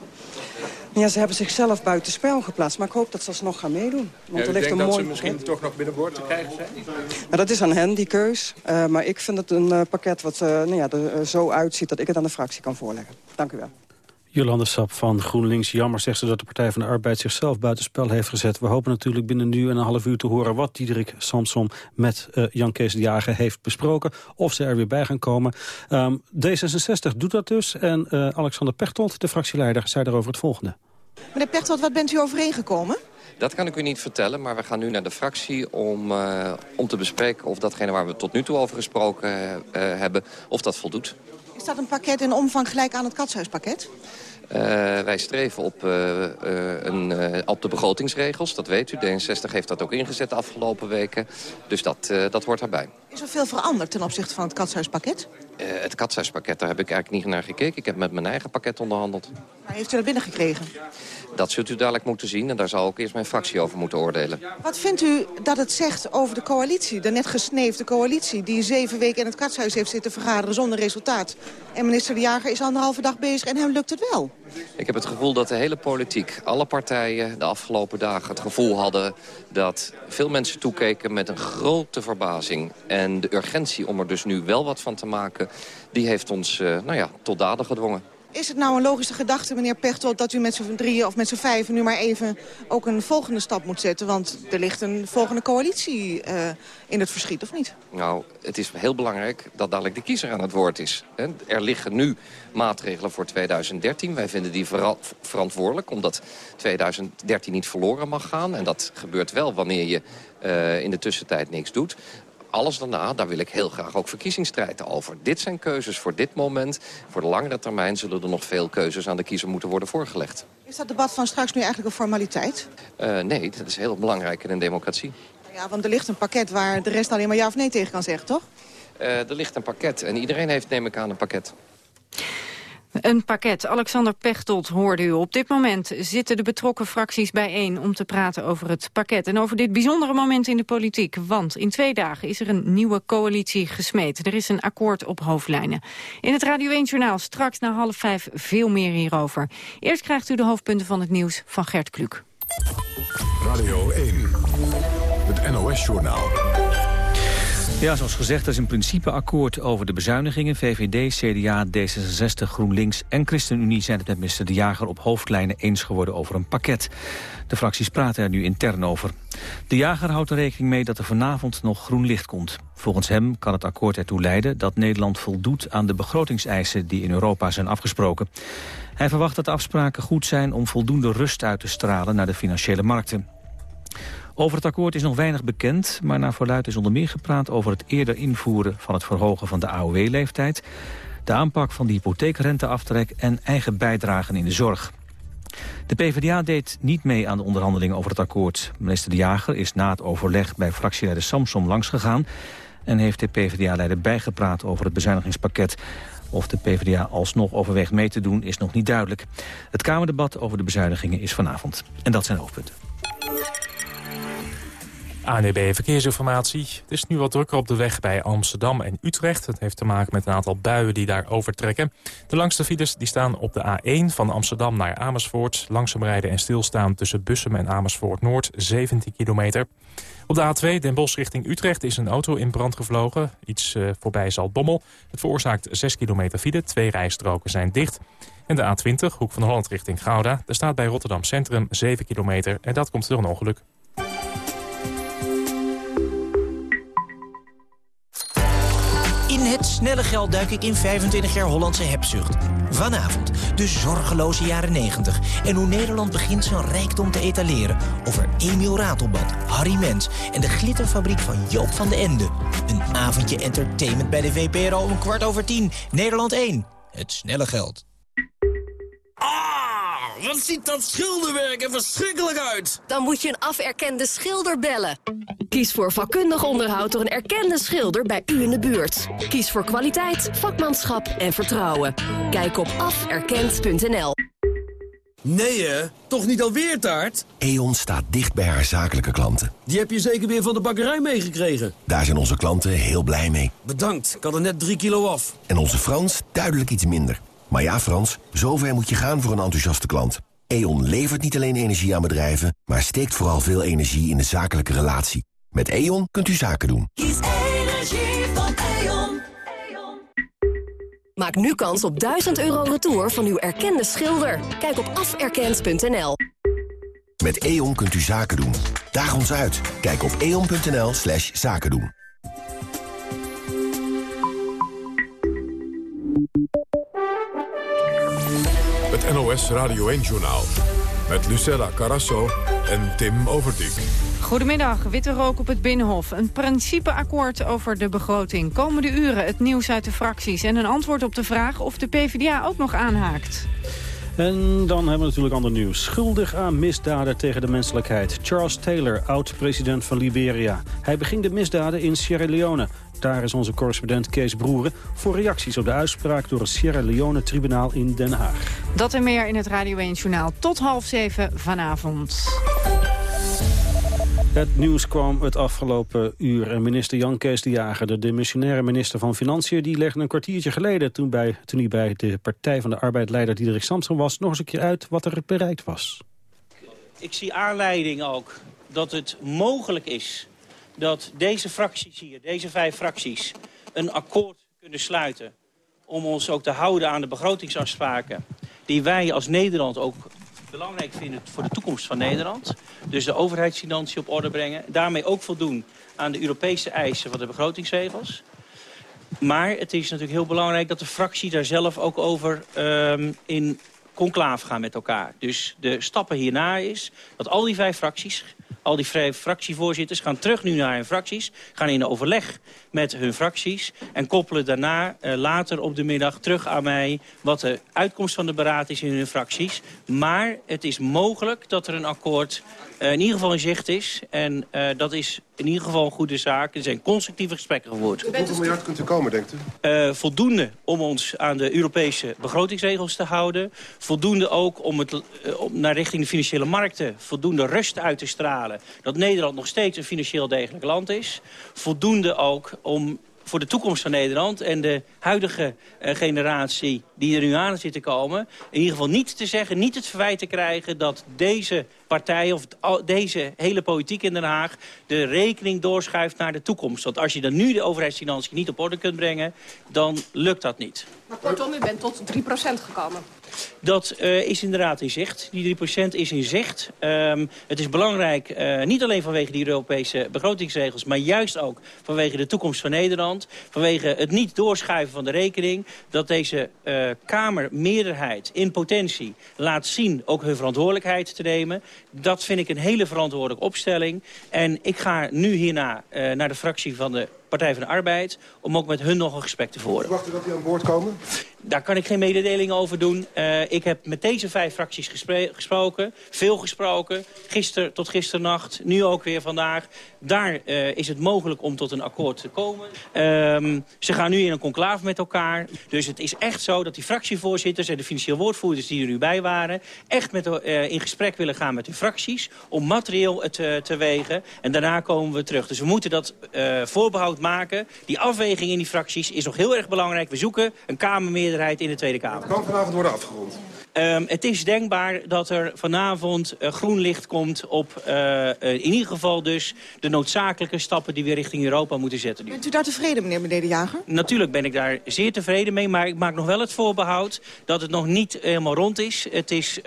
Ja, ze hebben zichzelf buitenspel geplaatst. Maar ik hoop dat ze alsnog gaan meedoen. Want ja, er ligt een dat mooi... ze misschien toch nog binnenboord te krijgen zijn? Nou, dat is aan hen, die keus. Uh, maar ik vind het een uh, pakket wat uh, nou ja, er zo uitziet... dat ik het aan de fractie kan voorleggen. Dank u wel. Jolande Sap van GroenLinks. Jammer zegt ze dat de Partij van de Arbeid zichzelf buitenspel heeft gezet. We hopen natuurlijk binnen nu en een half uur te horen... wat Diederik Samsom met uh, Jan Kees de Jager heeft besproken. Of ze er weer bij gaan komen. Um, D66 doet dat dus. En uh, Alexander Pechtold, de fractieleider, zei daarover het volgende. Meneer Pechtold, wat bent u overeengekomen? Dat kan ik u niet vertellen, maar we gaan nu naar de fractie om, uh, om te bespreken... of datgene waar we tot nu toe over gesproken uh, hebben, of dat voldoet. Is dat een pakket in omvang gelijk aan het katshuispakket? Uh, wij streven op, uh, uh, een, op de begrotingsregels, dat weet u. D66 heeft dat ook ingezet de afgelopen weken. Dus dat, dat hoort daarbij. Is er veel veranderd ten opzichte van het katshuispakket? Het katshuispakket, daar heb ik eigenlijk niet naar gekeken. Ik heb met mijn eigen pakket onderhandeld. Maar heeft u dat binnengekregen? Dat zult u dadelijk moeten zien en daar zal ook eerst mijn fractie over moeten oordelen. Wat vindt u dat het zegt over de coalitie, de net gesneefde coalitie... die zeven weken in het katshuis heeft zitten vergaderen zonder resultaat? En minister De Jager is anderhalve dag bezig en hem lukt het wel. Ik heb het gevoel dat de hele politiek, alle partijen de afgelopen dagen het gevoel hadden dat veel mensen toekeken met een grote verbazing. En de urgentie om er dus nu wel wat van te maken, die heeft ons uh, nou ja, tot daden gedwongen. Is het nou een logische gedachte, meneer Pechtold... dat u met z'n drieën of met z'n vijven nu maar even ook een volgende stap moet zetten? Want er ligt een volgende coalitie uh, in het verschiet, of niet? Nou, het is heel belangrijk dat dadelijk de kiezer aan het woord is. Er liggen nu maatregelen voor 2013. Wij vinden die verantwoordelijk, omdat 2013 niet verloren mag gaan. En dat gebeurt wel wanneer je uh, in de tussentijd niks doet alles daarna, daar wil ik heel graag ook verkiezingsstrijden over. Dit zijn keuzes voor dit moment. Voor de langere termijn zullen er nog veel keuzes aan de kiezer moeten worden voorgelegd. Is dat debat van straks nu eigenlijk een formaliteit? Uh, nee, dat is heel belangrijk in een democratie. Ja, want er ligt een pakket waar de rest alleen maar ja of nee tegen kan zeggen, toch? Uh, er ligt een pakket en iedereen heeft, neem ik aan, een pakket. Een pakket. Alexander Pechtold hoorde u. Op dit moment zitten de betrokken fracties bijeen om te praten over het pakket. En over dit bijzondere moment in de politiek. Want in twee dagen is er een nieuwe coalitie gesmeed. Er is een akkoord op hoofdlijnen. In het Radio 1 Journaal straks na half vijf veel meer hierover. Eerst krijgt u de hoofdpunten van het nieuws van Gert Kluk. Radio 1, het NOS Journaal. Ja, zoals gezegd, er is een principeakkoord over de bezuinigingen. VVD, CDA, D66, GroenLinks en ChristenUnie zijn het met minister De Jager op hoofdlijnen eens geworden over een pakket. De fracties praten er nu intern over. De Jager houdt er rekening mee dat er vanavond nog groen licht komt. Volgens hem kan het akkoord ertoe leiden dat Nederland voldoet aan de begrotingseisen die in Europa zijn afgesproken. Hij verwacht dat de afspraken goed zijn om voldoende rust uit te stralen naar de financiële markten. Over het akkoord is nog weinig bekend, maar naar verluid is onder meer gepraat over het eerder invoeren van het verhogen van de AOW-leeftijd, de aanpak van de hypotheekrenteaftrek en eigen bijdragen in de zorg. De PvdA deed niet mee aan de onderhandelingen over het akkoord. Minister De Jager is na het overleg bij fractieleider Samsom langsgegaan... en heeft de PvdA-leider bijgepraat over het bezuinigingspakket. Of de PvdA alsnog overweegt mee te doen is nog niet duidelijk. Het Kamerdebat over de bezuinigingen is vanavond. En dat zijn hoofdpunten. ANEB Verkeersinformatie. Het is nu wat drukker op de weg bij Amsterdam en Utrecht. Het heeft te maken met een aantal buien die daar overtrekken. De langste files die staan op de A1 van Amsterdam naar Amersfoort. Langzaam rijden en stilstaan tussen Bussum en Amersfoort Noord, 17 kilometer. Op de A2 Den Bosch richting Utrecht is een auto in brand gevlogen. Iets uh, voorbij Zaltbommel. Het veroorzaakt 6 kilometer file. Twee rijstroken zijn dicht. En de A20, hoek van Holland richting Gouda. Er staat bij Rotterdam Centrum 7 kilometer. En dat komt door een ongeluk. Snelle geld duik ik in 25 jaar Hollandse hebzucht. Vanavond de zorgeloze jaren 90 en hoe Nederland begint zijn rijkdom te etaleren. Over Emiel Ratelband, Harry Mens en de glitterfabriek van Joop van de Ende. Een avondje entertainment bij de VPRO om kwart over tien. Nederland 1. Het snelle geld. Wat ziet dat schilderwerk er verschrikkelijk uit. Dan moet je een aferkende schilder bellen. Kies voor vakkundig onderhoud door een erkende schilder bij u in de buurt. Kies voor kwaliteit, vakmanschap en vertrouwen. Kijk op aferkend.nl. Nee hè? Toch niet alweer taart? E.ON staat dicht bij haar zakelijke klanten. Die heb je zeker weer van de bakkerij meegekregen? Daar zijn onze klanten heel blij mee. Bedankt, ik had er net drie kilo af. En onze Frans duidelijk iets minder. Maar ja, Frans, zover moet je gaan voor een enthousiaste klant. E.ON levert niet alleen energie aan bedrijven... maar steekt vooral veel energie in de zakelijke relatie. Met E.ON kunt u zaken doen. Kies energie van E.ON. Maak nu kans op 1000 euro retour van uw erkende schilder. Kijk op aferkend.nl. Met E.ON kunt u zaken doen. Daag ons uit. Kijk op eon.nl slash zaken doen. Het NOS Radio 1-journaal. Met Lucella Carasso en Tim Overdijk. Goedemiddag, witte rook op het Binnenhof. Een principeakkoord over de begroting. Komende uren het nieuws uit de fracties. En een antwoord op de vraag of de PvdA ook nog aanhaakt. En dan hebben we natuurlijk ander nieuws. Schuldig aan misdaden tegen de menselijkheid. Charles Taylor, oud-president van Liberia. Hij beging de misdaden in Sierra Leone. Daar is onze correspondent Kees Broeren... voor reacties op de uitspraak door het Sierra Leone-tribunaal in Den Haag. Dat en meer in het Radio 1-journaal tot half zeven vanavond. Het nieuws kwam het afgelopen uur. En minister Jan Kees de Jager, de demissionaire minister van Financiën... die legde een kwartiertje geleden, toen, bij, toen hij bij de Partij van de Arbeid-leider Diederik Samson was... nog eens een keer uit wat er bereikt was. Ik zie aanleiding ook dat het mogelijk is dat deze fracties hier, deze vijf fracties... een akkoord kunnen sluiten om ons ook te houden aan de begrotingsafspraken... die wij als Nederland ook belangrijk vinden voor de toekomst van Nederland. Dus de overheidsfinanciën op orde brengen. Daarmee ook voldoen aan de Europese eisen van de begrotingsregels. Maar het is natuurlijk heel belangrijk dat de fractie daar zelf ook over um, in conclave gaan met elkaar. Dus de stappen hierna is dat al die vijf fracties al die fractievoorzitters gaan terug nu naar hun fracties. Gaan in overleg met hun fracties. En koppelen daarna uh, later op de middag terug aan mij... wat de uitkomst van de beraad is in hun fracties. Maar het is mogelijk dat er een akkoord uh, in ieder geval in zicht is. En uh, dat is in ieder geval een goede zaak. Er zijn constructieve gesprekken gevoerd. Hoeveel miljard kunt u komen, denkt u? Uh, voldoende om ons aan de Europese begrotingsregels te houden. Voldoende ook om, het, om naar richting de financiële markten voldoende rust uit te stralen. Dat Nederland nog steeds een financieel degelijk land is. Voldoende ook om voor de toekomst van Nederland en de huidige uh, generatie die er nu aan zit te komen... in ieder geval niet te zeggen, niet het verwijt te krijgen... dat deze partij of deze hele politiek in Den Haag... de rekening doorschuift naar de toekomst. Want als je dan nu de overheidsfinanciën niet op orde kunt brengen... dan lukt dat niet. Maar kortom, u bent tot 3% gekomen. Dat uh, is inderdaad in zicht. Die 3% is in zicht. Um, het is belangrijk, uh, niet alleen vanwege die Europese begrotingsregels... maar juist ook vanwege de toekomst van Nederland. Vanwege het niet doorschuiven van de rekening... dat deze uh, Kamermeerderheid in potentie laat zien ook hun verantwoordelijkheid te nemen. Dat vind ik een hele verantwoordelijke opstelling. En ik ga nu hierna naar de fractie van de Partij van de Arbeid... om ook met hun nog een gesprek te voeren. Wacht u dat die aan boord komen? Daar kan ik geen mededeling over doen. Uh, ik heb met deze vijf fracties gesproken, veel gesproken. Gisteren tot gisternacht, nu ook weer vandaag. Daar uh, is het mogelijk om tot een akkoord te komen. Uh, ze gaan nu in een conclave met elkaar. Dus het is echt zo dat die fractievoorzitters en de financieel woordvoerders die er nu bij waren... echt met, uh, in gesprek willen gaan met hun fracties om materieel te, te wegen. En daarna komen we terug. Dus we moeten dat voorbehoud maken. Die afweging in die fracties is nog heel erg belangrijk. We zoeken een Kamermeerderheid in de Tweede Kamer. Het kan vanavond worden afgerond. Um, het is denkbaar dat er vanavond uh, groen licht komt op uh, uh, in ieder geval dus de noodzakelijke stappen die we richting Europa moeten zetten. Nu. Bent u daar tevreden, meneer meneer De Jager? Natuurlijk ben ik daar zeer tevreden mee, maar ik maak nog wel het voorbehoud dat het nog niet helemaal rond is. Het is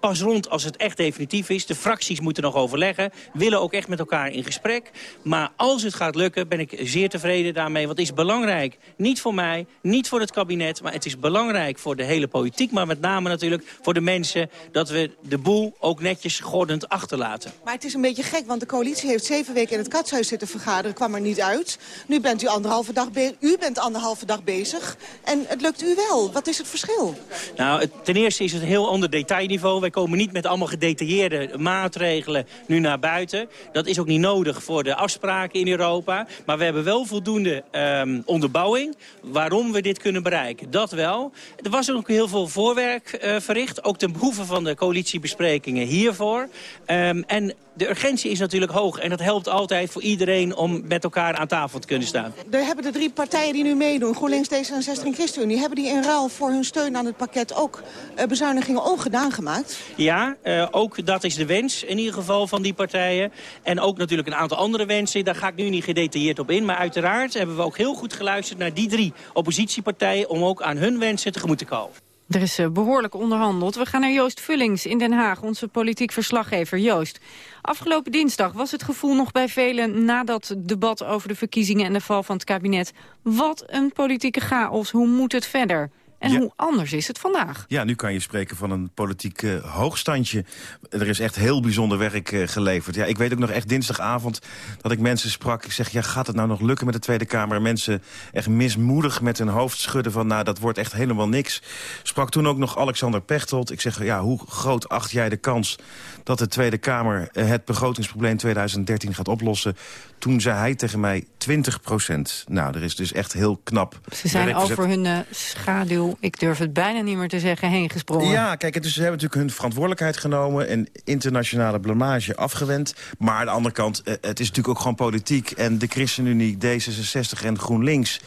pas rond als het echt definitief is. De fracties moeten nog overleggen, willen ook echt met elkaar in gesprek. Maar als het gaat lukken, ben ik zeer tevreden daarmee. Want het is belangrijk, niet voor mij, niet voor het kabinet, maar het is belangrijk voor de hele politiek maar met name natuurlijk voor de mensen... dat we de boel ook netjes gordend achterlaten. Maar het is een beetje gek, want de coalitie heeft zeven weken in het katshuis zitten vergaderen. kwam er niet uit. Nu bent u anderhalve dag, u bent anderhalve dag bezig en het lukt u wel. Wat is het verschil? Nou, het, ten eerste is het een heel ander detailniveau. Wij komen niet met allemaal gedetailleerde maatregelen nu naar buiten. Dat is ook niet nodig voor de afspraken in Europa. Maar we hebben wel voldoende um, onderbouwing waarom we dit kunnen bereiken. Dat wel. Er was ook heel veel voorwerk uh, verricht. Ook ten behoeve van de coalitiebesprekingen hiervoor. Um, en de urgentie is natuurlijk hoog. En dat helpt altijd voor iedereen om met elkaar aan tafel te kunnen staan. Er hebben de drie partijen die nu meedoen, GroenLinks, D66 en ChristenUnie... hebben die in ruil voor hun steun aan het pakket ook uh, bezuinigingen ongedaan gemaakt? Ja, uh, ook dat is de wens in ieder geval van die partijen. En ook natuurlijk een aantal andere wensen. Daar ga ik nu niet gedetailleerd op in. Maar uiteraard hebben we ook heel goed geluisterd naar die drie oppositiepartijen... om ook aan hun wensen tegemoet te komen. Er is behoorlijk onderhandeld. We gaan naar Joost Vullings in Den Haag, onze politiek verslaggever. Joost, afgelopen dinsdag was het gevoel nog bij velen... na dat debat over de verkiezingen en de val van het kabinet... wat een politieke chaos, hoe moet het verder? En ja. hoe anders is het vandaag? Ja, nu kan je spreken van een politiek uh, hoogstandje. Er is echt heel bijzonder werk uh, geleverd. Ja, ik weet ook nog echt dinsdagavond dat ik mensen sprak. Ik zeg, ja, gaat het nou nog lukken met de Tweede Kamer? Mensen echt mismoedig met hun hoofd schudden van... nou, dat wordt echt helemaal niks. Sprak toen ook nog Alexander Pechtold. Ik zeg, ja, hoe groot acht jij de kans dat de Tweede Kamer... Uh, het begrotingsprobleem 2013 gaat oplossen? Toen zei hij tegen mij 20 procent. Nou, er is dus echt heel knap... Ze zijn over hun schaduw Ik durf het bijna niet meer te zeggen, heen gesprongen. Ja, kijk, dus ze hebben natuurlijk hun verantwoordelijkheid genomen... en internationale blamage afgewend. Maar aan de andere kant, eh, het is natuurlijk ook gewoon politiek. En de ChristenUnie, D66 en GroenLinks...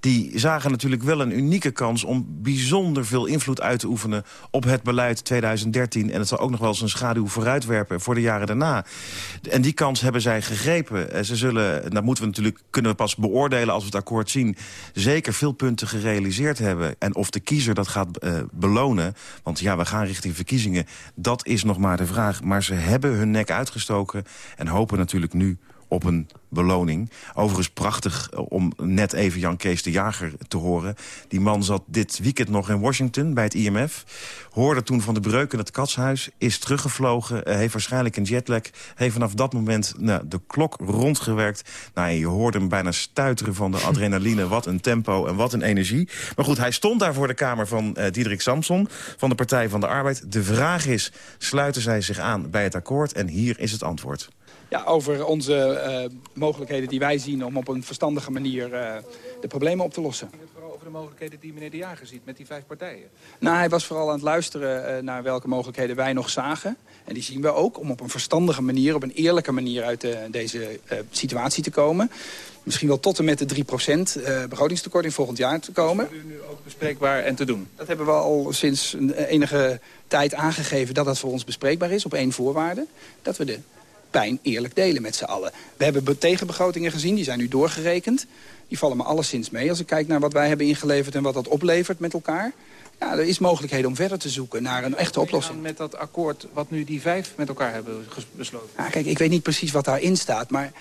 die zagen natuurlijk wel een unieke kans om bijzonder veel invloed uit te oefenen... op het beleid 2013. En het zal ook nog wel eens een schaduw vooruitwerpen voor de jaren daarna. En die kans hebben zij gegrepen. Eh, ze zullen, dat moeten we natuurlijk, kunnen we pas beoordelen als we het akkoord zien... zeker veel punten gerealiseerd hebben. En of de kiezer dat gaat uh, belonen, want ja, we gaan richting verkiezingen... dat is nog maar de vraag. Maar ze hebben hun nek uitgestoken en hopen natuurlijk nu op een beloning. Overigens prachtig eh, om net even Jan Kees de Jager te horen. Die man zat dit weekend nog in Washington bij het IMF. Hoorde toen van de breuk in het katshuis. Is teruggevlogen. Uh, heeft waarschijnlijk een jetlag. Heeft vanaf dat moment nou, de klok rondgewerkt. Nou, je hoorde hem bijna stuiteren van de [laughs] adrenaline. wat een tempo en wat een energie. Maar goed, hij stond daar voor de kamer van uh, Diederik Samson... van de Partij van de Arbeid. De vraag is, sluiten zij zich aan bij het akkoord? En hier is het antwoord. Ja, over onze uh, mogelijkheden die wij zien om op een verstandige manier uh, de problemen op te lossen. Vooral over de mogelijkheden die meneer De Jager ziet met die vijf partijen. Nou, hij was vooral aan het luisteren uh, naar welke mogelijkheden wij nog zagen. En die zien we ook om op een verstandige manier, op een eerlijke manier uit deze situatie te komen. Misschien wel tot en met de 3% begrotingstekort in volgend jaar te komen. Dat is nu ook bespreekbaar en te doen? Dat hebben we al sinds enige tijd aangegeven dat dat voor ons bespreekbaar is op één voorwaarde. Dat we de pijn eerlijk delen met z'n allen. We hebben tegenbegrotingen gezien, die zijn nu doorgerekend. Die vallen me alleszins mee als ik kijk naar wat wij hebben ingeleverd... en wat dat oplevert met elkaar. Ja, er is mogelijkheden om verder te zoeken naar een echte oplossing. Met dat akkoord wat nu die vijf met elkaar hebben besloten? Ja, kijk, ik weet niet precies wat daarin staat, maar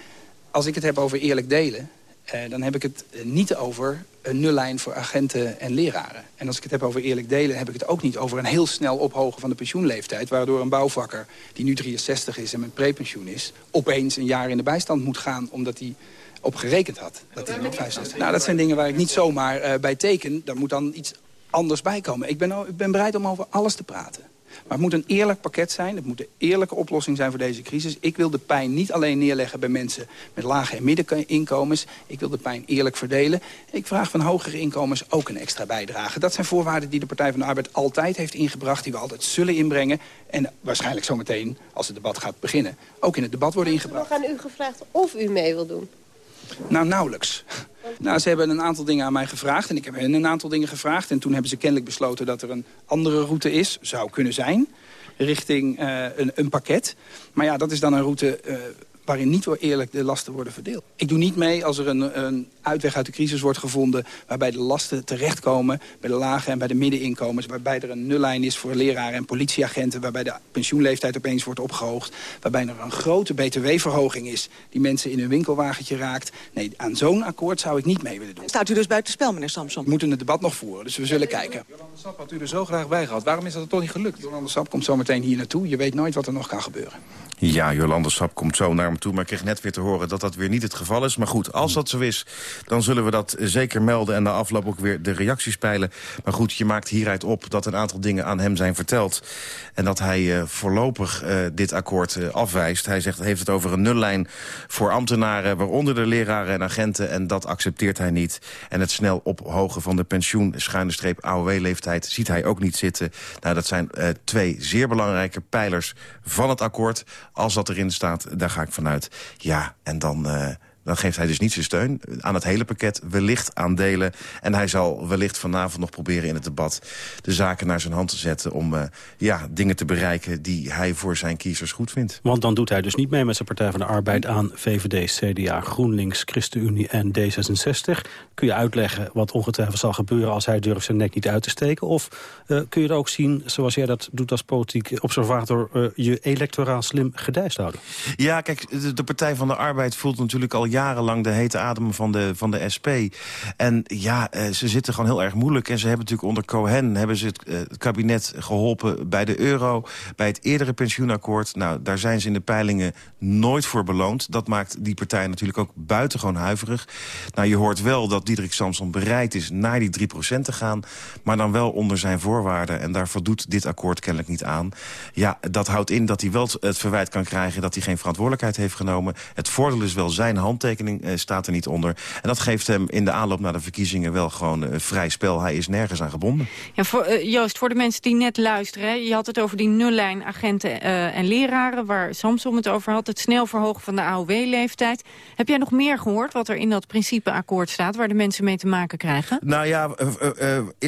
als ik het heb over eerlijk delen... Eh, dan heb ik het niet over een nullijn voor agenten en leraren. En als ik het heb over eerlijk delen... heb ik het ook niet over een heel snel ophogen van de pensioenleeftijd... waardoor een bouwvakker die nu 63 is en met prepensioen is... opeens een jaar in de bijstand moet gaan omdat hij op gerekend had. Dat hij 65. Nou, dat zijn dingen waar ik niet zomaar uh, bij teken. Daar moet dan iets anders bij komen. Ik ben, ik ben bereid om over alles te praten. Maar het moet een eerlijk pakket zijn. Het moet een eerlijke oplossing zijn voor deze crisis. Ik wil de pijn niet alleen neerleggen bij mensen met lage en middeninkomens. Ik wil de pijn eerlijk verdelen. Ik vraag van hogere inkomens ook een extra bijdrage. Dat zijn voorwaarden die de Partij van de Arbeid altijd heeft ingebracht. Die we altijd zullen inbrengen. En waarschijnlijk zometeen, als het debat gaat beginnen, ook in het debat worden ingebracht. Ik heb nog aan u gevraagd of u mee wil doen. Nou, nauwelijks. Nou, ze hebben een aantal dingen aan mij gevraagd. En ik heb hen een aantal dingen gevraagd. En toen hebben ze kennelijk besloten dat er een andere route is. Zou kunnen zijn. Richting uh, een, een, pakket. Maar ja, dat is dan een route uh, waarin niet eerlijk de lasten worden verdeeld. Ik doe niet mee als er een, een uitweg uit de crisis wordt gevonden... waarbij de lasten terechtkomen bij de lage en bij de middeninkomens... waarbij er een nullijn is voor leraren en politieagenten... waarbij de pensioenleeftijd opeens wordt opgehoogd... waarbij er een grote btw-verhoging is... die mensen in hun winkelwagentje raakt. Nee, aan zo'n akkoord zou ik niet mee willen doen. Staat u dus buiten spel, meneer Samson? We moeten het debat nog voeren, dus we zullen kijken. Jolande Sap had u er zo graag bij gehad. Waarom is dat toch niet gelukt? Jolande Sap komt zo meteen hier naartoe. Je weet nooit wat er nog kan gebeuren. Ja, Jolande Sap komt zo naar me toe, maar ik kreeg net weer te horen dat dat weer niet het geval is. Maar goed, als dat zo is, dan zullen we dat zeker melden en na afloop ook weer de reacties peilen. Maar goed, je maakt hieruit op dat een aantal dingen aan hem zijn verteld. En dat hij uh, voorlopig uh, dit akkoord uh, afwijst. Hij zegt, heeft het over een nullijn voor ambtenaren, waaronder de leraren en agenten. En dat accepteert hij niet. En het snel ophogen van de pensioen, schuine streep AOW-leeftijd, ziet hij ook niet zitten. Nou, dat zijn twee zeer belangrijke pijlers van het akkoord. Als dat erin staat, daar ga ik vanuit. Ja, en dan dan geeft hij dus niet zijn steun aan het hele pakket, wellicht aan delen. En hij zal wellicht vanavond nog proberen in het debat de zaken naar zijn hand te zetten... om uh, ja, dingen te bereiken die hij voor zijn kiezers goed vindt. Want dan doet hij dus niet mee met zijn Partij van de Arbeid aan VVD, CDA, GroenLinks, ChristenUnie en D66. Kun je uitleggen wat ongetwijfeld zal gebeuren als hij durft zijn nek niet uit te steken? Of uh, kun je er ook zien, zoals jij dat doet als politiek observator... Uh, je electoraal slim gedijst houden? Ja, kijk, de, de Partij van de Arbeid voelt natuurlijk al jarenlang de hete adem van de, van de SP. En ja, eh, ze zitten gewoon heel erg moeilijk. En ze hebben natuurlijk onder Cohen hebben ze het, eh, het, kabinet geholpen bij de euro. Bij het eerdere pensioenakkoord. Nou, daar zijn ze in de peilingen nooit voor beloond. Dat maakt die partij natuurlijk ook buitengewoon huiverig. Nou, je hoort wel dat Diederik Samson bereid is naar die 3% te gaan. Maar dan wel onder zijn voorwaarden. En daar voldoet dit akkoord kennelijk niet aan. Ja, dat houdt in dat hij wel het verwijt kan krijgen... dat hij geen verantwoordelijkheid heeft genomen. Het voordeel is wel zijn hand handtekening staat er niet onder. En dat geeft hem in de aanloop naar de verkiezingen wel gewoon vrij spel. Hij is nergens aan gebonden. Ja, voor, Joost, voor de mensen die net luisteren... je had het over die nullijn agenten en leraren... waar Samson het over had, het snel verhogen van de AOW-leeftijd. Heb jij nog meer gehoord wat er in dat principeakkoord staat... waar de mensen mee te maken krijgen? Nou ja,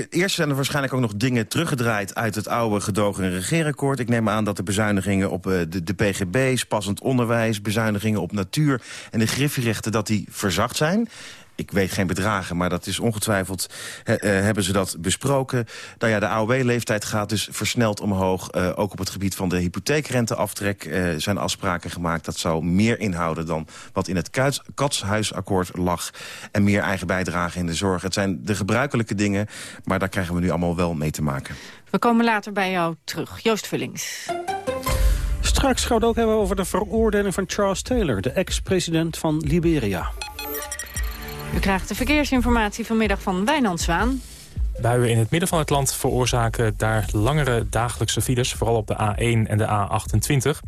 eerst zijn er waarschijnlijk ook nog dingen teruggedraaid... uit het oude gedogen regeerakkoord. Ik neem aan dat de bezuinigingen op de, de PGB's, passend onderwijs... bezuinigingen op natuur en de dat die verzacht zijn ik weet geen bedragen, maar dat is ongetwijfeld... Eh, hebben ze dat besproken. Nou ja, de AOW-leeftijd gaat dus versneld omhoog. Uh, ook op het gebied van de hypotheekrenteaftrek uh, zijn afspraken gemaakt. Dat zou meer inhouden dan wat in het Katshuisakkoord lag. En meer eigen bijdrage in de zorg. Het zijn de gebruikelijke dingen, maar daar krijgen we nu allemaal wel mee te maken. We komen later bij jou terug. Joost Vullings. Straks gaan we het ook hebben over de veroordeling van Charles Taylor... de ex-president van Liberia. U krijgt de verkeersinformatie vanmiddag van Wijnand Zwaan. Buien in het midden van het land veroorzaken daar langere dagelijkse files... vooral op de A1 en de A28.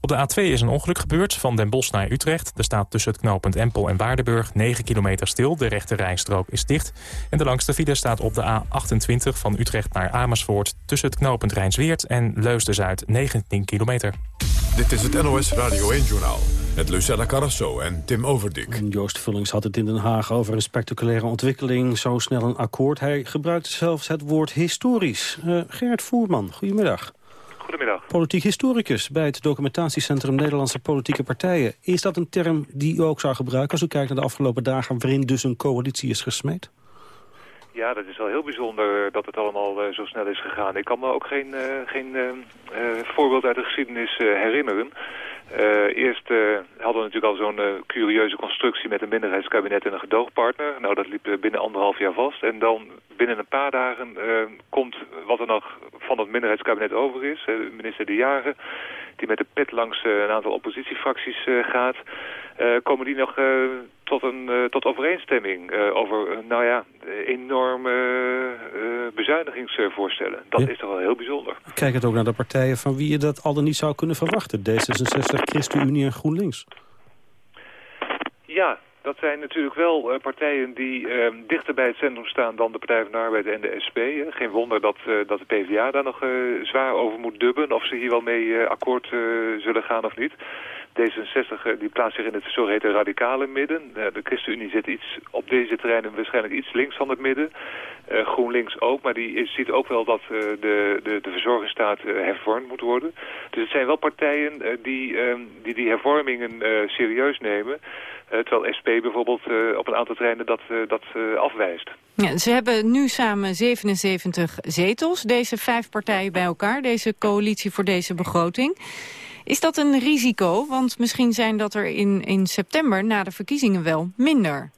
Op de A2 is een ongeluk gebeurd van Den Bosch naar Utrecht. Er staat tussen het knooppunt Empel en Waardenburg 9 kilometer stil. De rechte rijstrook is dicht. En de langste file staat op de A28 van Utrecht naar Amersfoort... tussen het knooppunt Rijnsweert en Leusden-Zuid 19 kilometer. Dit is het NOS Radio 1-journaal met Lucella Carrasso en Tim Overdik. Joost Vullings had het in Den Haag over een spectaculaire ontwikkeling. Zo snel een akkoord. Hij gebruikte zelfs het woord historisch. Uh, Gerard Voerman, goedemiddag. Goedemiddag. Politiek historicus bij het documentatiecentrum Nederlandse Politieke Partijen. Is dat een term die u ook zou gebruiken als u kijkt naar de afgelopen dagen... waarin dus een coalitie is gesmeed? Ja, dat is wel heel bijzonder dat het allemaal uh, zo snel is gegaan. Ik kan me ook geen, uh, geen uh, voorbeeld uit de geschiedenis herinneren. Eerst hadden we natuurlijk al zo'n curieuze constructie met een minderheidskabinet en een gedoogpartner. Nou, dat liep binnen anderhalf jaar vast. En dan binnen een paar dagen komt wat er nog van het minderheidskabinet over is. minister De Jager, die met de pet langs een aantal oppositiefracties gaat. komen die nog tot, een, uh, tot overeenstemming uh, over, uh, nou ja, enorme bezuinigingsvoorstellen. Dat is toch wel heel bijzonder. Kijk het ook naar de partijen van wie je dat al dan niet zou kunnen verwachten. D66, ChristenUnie en GroenLinks. Ja, dat zijn natuurlijk wel partijen die dichter bij het centrum staan dan de Partij van de Arbeid en de SP. Geen wonder dat, dat de PvdA daar nog zwaar over moet dubben of ze hier wel mee akkoord zullen gaan of niet. D66 eh, die plaatst zich in het zogeheten radicale midden. Eh, de ChristenUnie zit iets, op deze terreinen waarschijnlijk iets links van het midden. Uh, GroenLinks ook, maar die is, ziet ook wel dat de, de, de verzorgingsstaat hervormd moet worden. Dus het zijn wel partijen die, ehm, die die hervormingen serieus nemen. terwijl SP bijvoorbeeld op een aantal terreinen dat, dat afwijst. Ja, ze hebben nu samen 77 zetels, deze vijf partijen bij elkaar, deze coalitie voor deze begroting. Is dat een risico? Want misschien zijn dat er in, in september na de verkiezingen wel minder.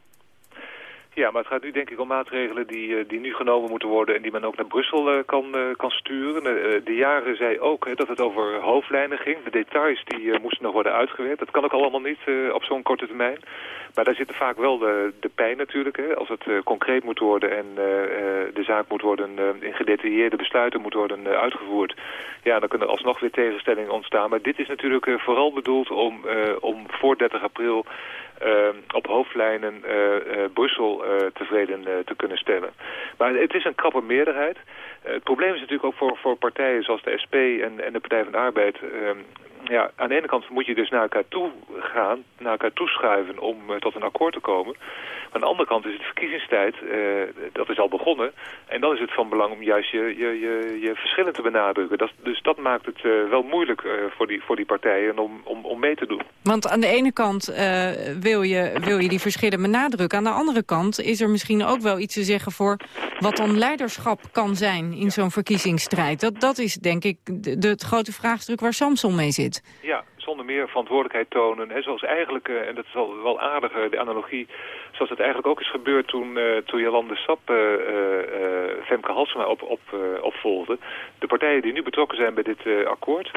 Ja, maar het gaat nu denk ik om maatregelen die, eh, die nu genomen moeten worden... en die men ook naar Brussel uh, kan, uh, kan sturen. de jaren zei ook dat het over hoofdlijnen ging. De details die moesten nog worden uitgewerkt. Dat kan ook allemaal niet op zo'n korte termijn. Maar daar zit vaak wel de, de pijn natuurlijk. Hè. Als het concreet moet worden en de zaak moet worden... in gedetailleerde besluiten moet worden uitgevoerd... ja, dan kunnen er alsnog weer tegenstellingen ontstaan. Maar dit is natuurlijk vooral bedoeld om, om voor 30 april... op hoofdlijnen Brussel eh, tevreden eh, te kunnen stellen. Maar het is een krappe meerderheid. Eh, het probleem is natuurlijk ook voor, voor partijen zoals de SP en, en de Partij van de Arbeid... Ja, aan de ene kant moet je dus naar elkaar toe gaan, naar elkaar toeschuiven om tot een akkoord te komen. Maar aan de andere kant is het verkiezingstijd, dat is al begonnen. En dan is het van belang om juist je, je, je, je verschillen te benadrukken. Dat, dus dat maakt het wel moeilijk voor, die, voor die partijen om, om, om mee te doen. Want aan de ene kant wil, je, wil je die verschillen benadrukken. Aan de andere kant is er misschien ook wel iets te zeggen voor wat dan leiderschap kan zijn in zo'n verkiezingsstrijd. Dat, dat is denk ik de, het grote vraagstuk waar Samson mee zit. Ja, zonder meer verantwoordelijkheid tonen. Hè, zoals eigenlijk, uh, en dat is wel, wel aardig, de analogie, zoals het eigenlijk ook is gebeurd toen, uh, toen Jolande Sap Femke Halsema op, op, opvolgde. De partijen die nu betrokken zijn bij dit akkoord,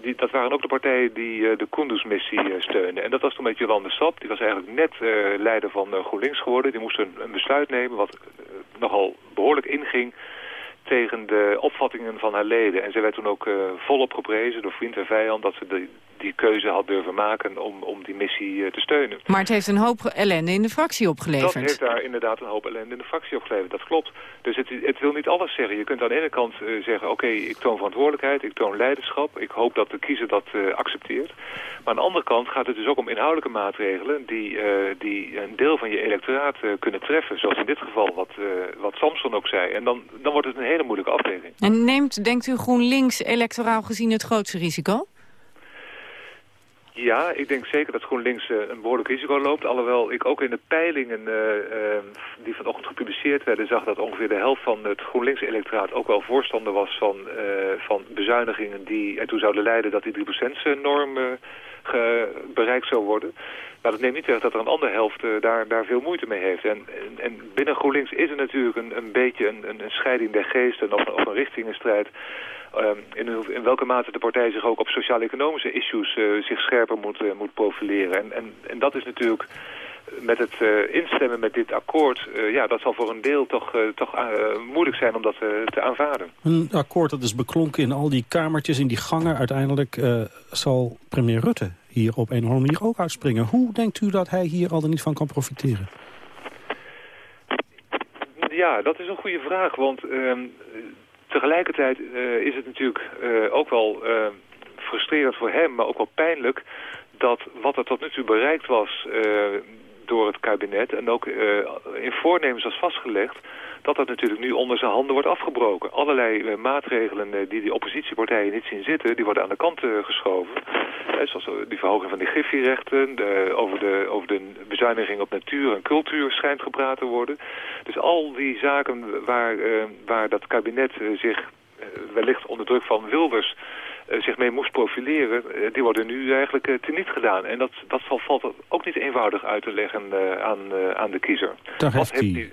die, dat waren ook de partijen die de Kunduz-missie steunden. En dat was toen met Jolande Sap, die was eigenlijk net leider van GroenLinks geworden. Die moest een besluit nemen wat nogal behoorlijk inging tegen de opvattingen van haar leden. En zij werd toen ook uh, volop geprezen door vriend en vijand dat ze de, die keuze had durven maken om, om die missie te steunen. Maar het heeft een hoop ellende in de fractie opgeleverd. Dat heeft daar inderdaad een hoop ellende in de fractie opgeleverd, dat klopt. Dus het, het wil niet alles zeggen. Je kunt aan de ene kant zeggen, oké, ik toon verantwoordelijkheid, ik toon leiderschap. Ik hoop dat de kiezer dat accepteert. Maar aan de andere kant gaat het dus ook om inhoudelijke maatregelen die, die een deel van je electoraat kunnen treffen. Zoals in dit geval wat, wat Samson ook zei. En dan, dan wordt het een hele moeilijke afweging. En neemt, denkt u GroenLinks electoraal gezien het grootste risico? Ja, ik denk zeker dat GroenLinks uh, een behoorlijk risico loopt. Alhoewel ik ook in de peilingen uh, uh, die vanochtend gepubliceerd werden... zag dat ongeveer de helft van het GroenLinks-electoraat ook wel voorstander was van, van bezuinigingen... die ertoe zouden leiden dat die 3%-norm bereikt zou worden. Maar dat neemt niet weg dat er een andere helft daar, daar veel moeite mee heeft. En, en, en, binnen GroenLinks is er natuurlijk een, een beetje een, een, scheiding der geesten... of, of een richtingenstrijd... Um, in, in, welke mate de partij zich ook op sociaal-economische issues uh, zich scherper moet, uh, moet profileren. En, en, en dat is natuurlijk met het uh, instemmen met dit akkoord, ja, dat zal voor een deel toch, toch moeilijk zijn om dat te aanvaarden. Een akkoord dat is beklonken in al die kamertjes, in die gangen. Uiteindelijk zal premier Rutte hier op een of andere manier ook uitspringen. Hoe denkt u dat hij hier al dan niet van kan profiteren? Ja, dat is een goede vraag, want ehm, Tegelijkertijd is het natuurlijk ook wel frustrerend voor hem, maar ook wel pijnlijk... dat wat er tot nu toe bereikt was door het kabinet... en ook in voornemens was vastgelegd dat dat natuurlijk nu onder zijn handen wordt afgebroken. Allerlei uh, maatregelen uh, die die oppositiepartijen niet zien zitten, die worden aan de kant geschoven. zoals die verhoging van die griffierechten, de, over, de, over de bezuiniging op natuur en cultuur schijnt gepraat te worden. Dus al die zaken waar, waar dat kabinet zich wellicht onder druk van Wilders zich mee moest profileren, die worden nu eigenlijk teniet gedaan. En dat, dat valt ook niet eenvoudig uit te leggen aan, aan de kiezer. Daar heeft hij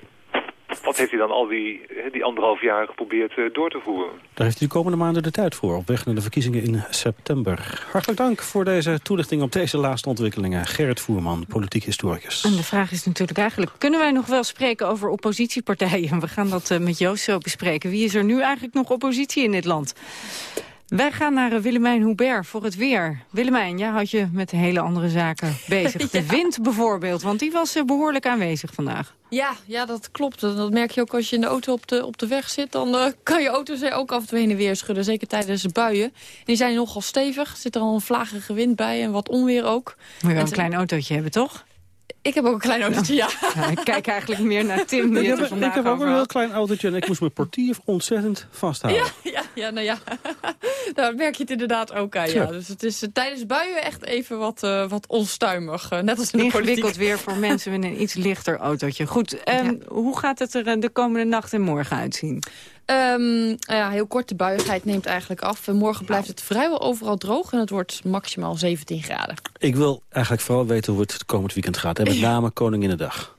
wat heeft hij dan al die, die anderhalf jaar geprobeerd uh, door te voeren? Daar heeft hij de komende maanden de tijd voor, op weg naar de verkiezingen in september. Hartelijk dank voor deze toelichting op deze laatste ontwikkelingen. Gerrit Voerman, politiek historicus. En de vraag is natuurlijk eigenlijk, kunnen wij nog wel spreken over oppositiepartijen? We gaan dat uh, met Joost zo bespreken. Wie is er nu eigenlijk nog oppositie in dit land? Wij gaan naar eh, Willemijn Hubert voor het weer. Willemijn, jij had je met hele andere zaken [laughs] bezig. De wind bijvoorbeeld, want die was behoorlijk aanwezig vandaag. Ja, ja, dat klopt. Dat merk je ook als je in de auto op de, op de weg zit. Dan uh, kan je auto's ook af en toe heen en weer schudden. Zeker tijdens de buien. En die zijn nogal stevig. Er zit er al een vlagige wind bij en wat onweer ook. Moet je wel een klein autootje hebben, toch? Ik heb ook een klein autootje, ja. ik kijk eigenlijk meer naar Tim die het Ik heb ook een heel klein autootje en ik moest mijn portier ontzettend vasthouden. Ja, ja, ja nou ja. [laughs] Daar merk je het inderdaad ook aan, ja. Dus het is uh, tijdens buien echt even wat, uh, wat onstuimig. Uh, net als in de Ingewikkeld weer voor mensen met een iets lichter autootje. Goed, um, ja. hoe gaat het er de komende nacht en morgen uitzien? Um, ja, heel kort, de buiigheid neemt eigenlijk af. En morgen blijft het vrijwel overal droog en het wordt maximaal 17 graden. Ik wil eigenlijk vooral weten hoe het het komend weekend gaat. En met [laughs] name Koninginnedag.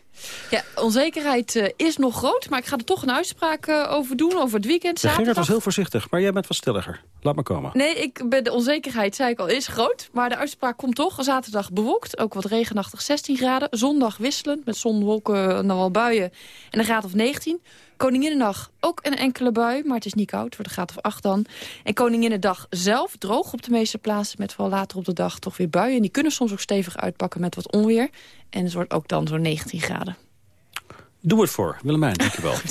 Ja, onzekerheid uh, is nog groot, maar ik ga er toch een uitspraak uh, over doen, over het weekend. Zaterdag. Gerard was heel voorzichtig, maar jij bent wat stilliger. Laat maar komen. Nee, ik ben de onzekerheid, zei ik al, is groot. Maar de uitspraak komt toch. Zaterdag bewolkt, ook wat regenachtig 16 graden. Zondag wisselend, met zon, wolken, en dan wel buien. En een graad of 19. Koninginnedag ook een enkele bui, maar het is niet koud. Wordt een graad of 8 dan. En Koninginnedag zelf droog op de meeste plaatsen... met vooral later op de dag toch weer buien. En die kunnen soms ook stevig uitpakken met wat onweer. En het wordt ook dan zo'n 19 graden. Doe het voor. Willemijn, dankjewel. [laughs]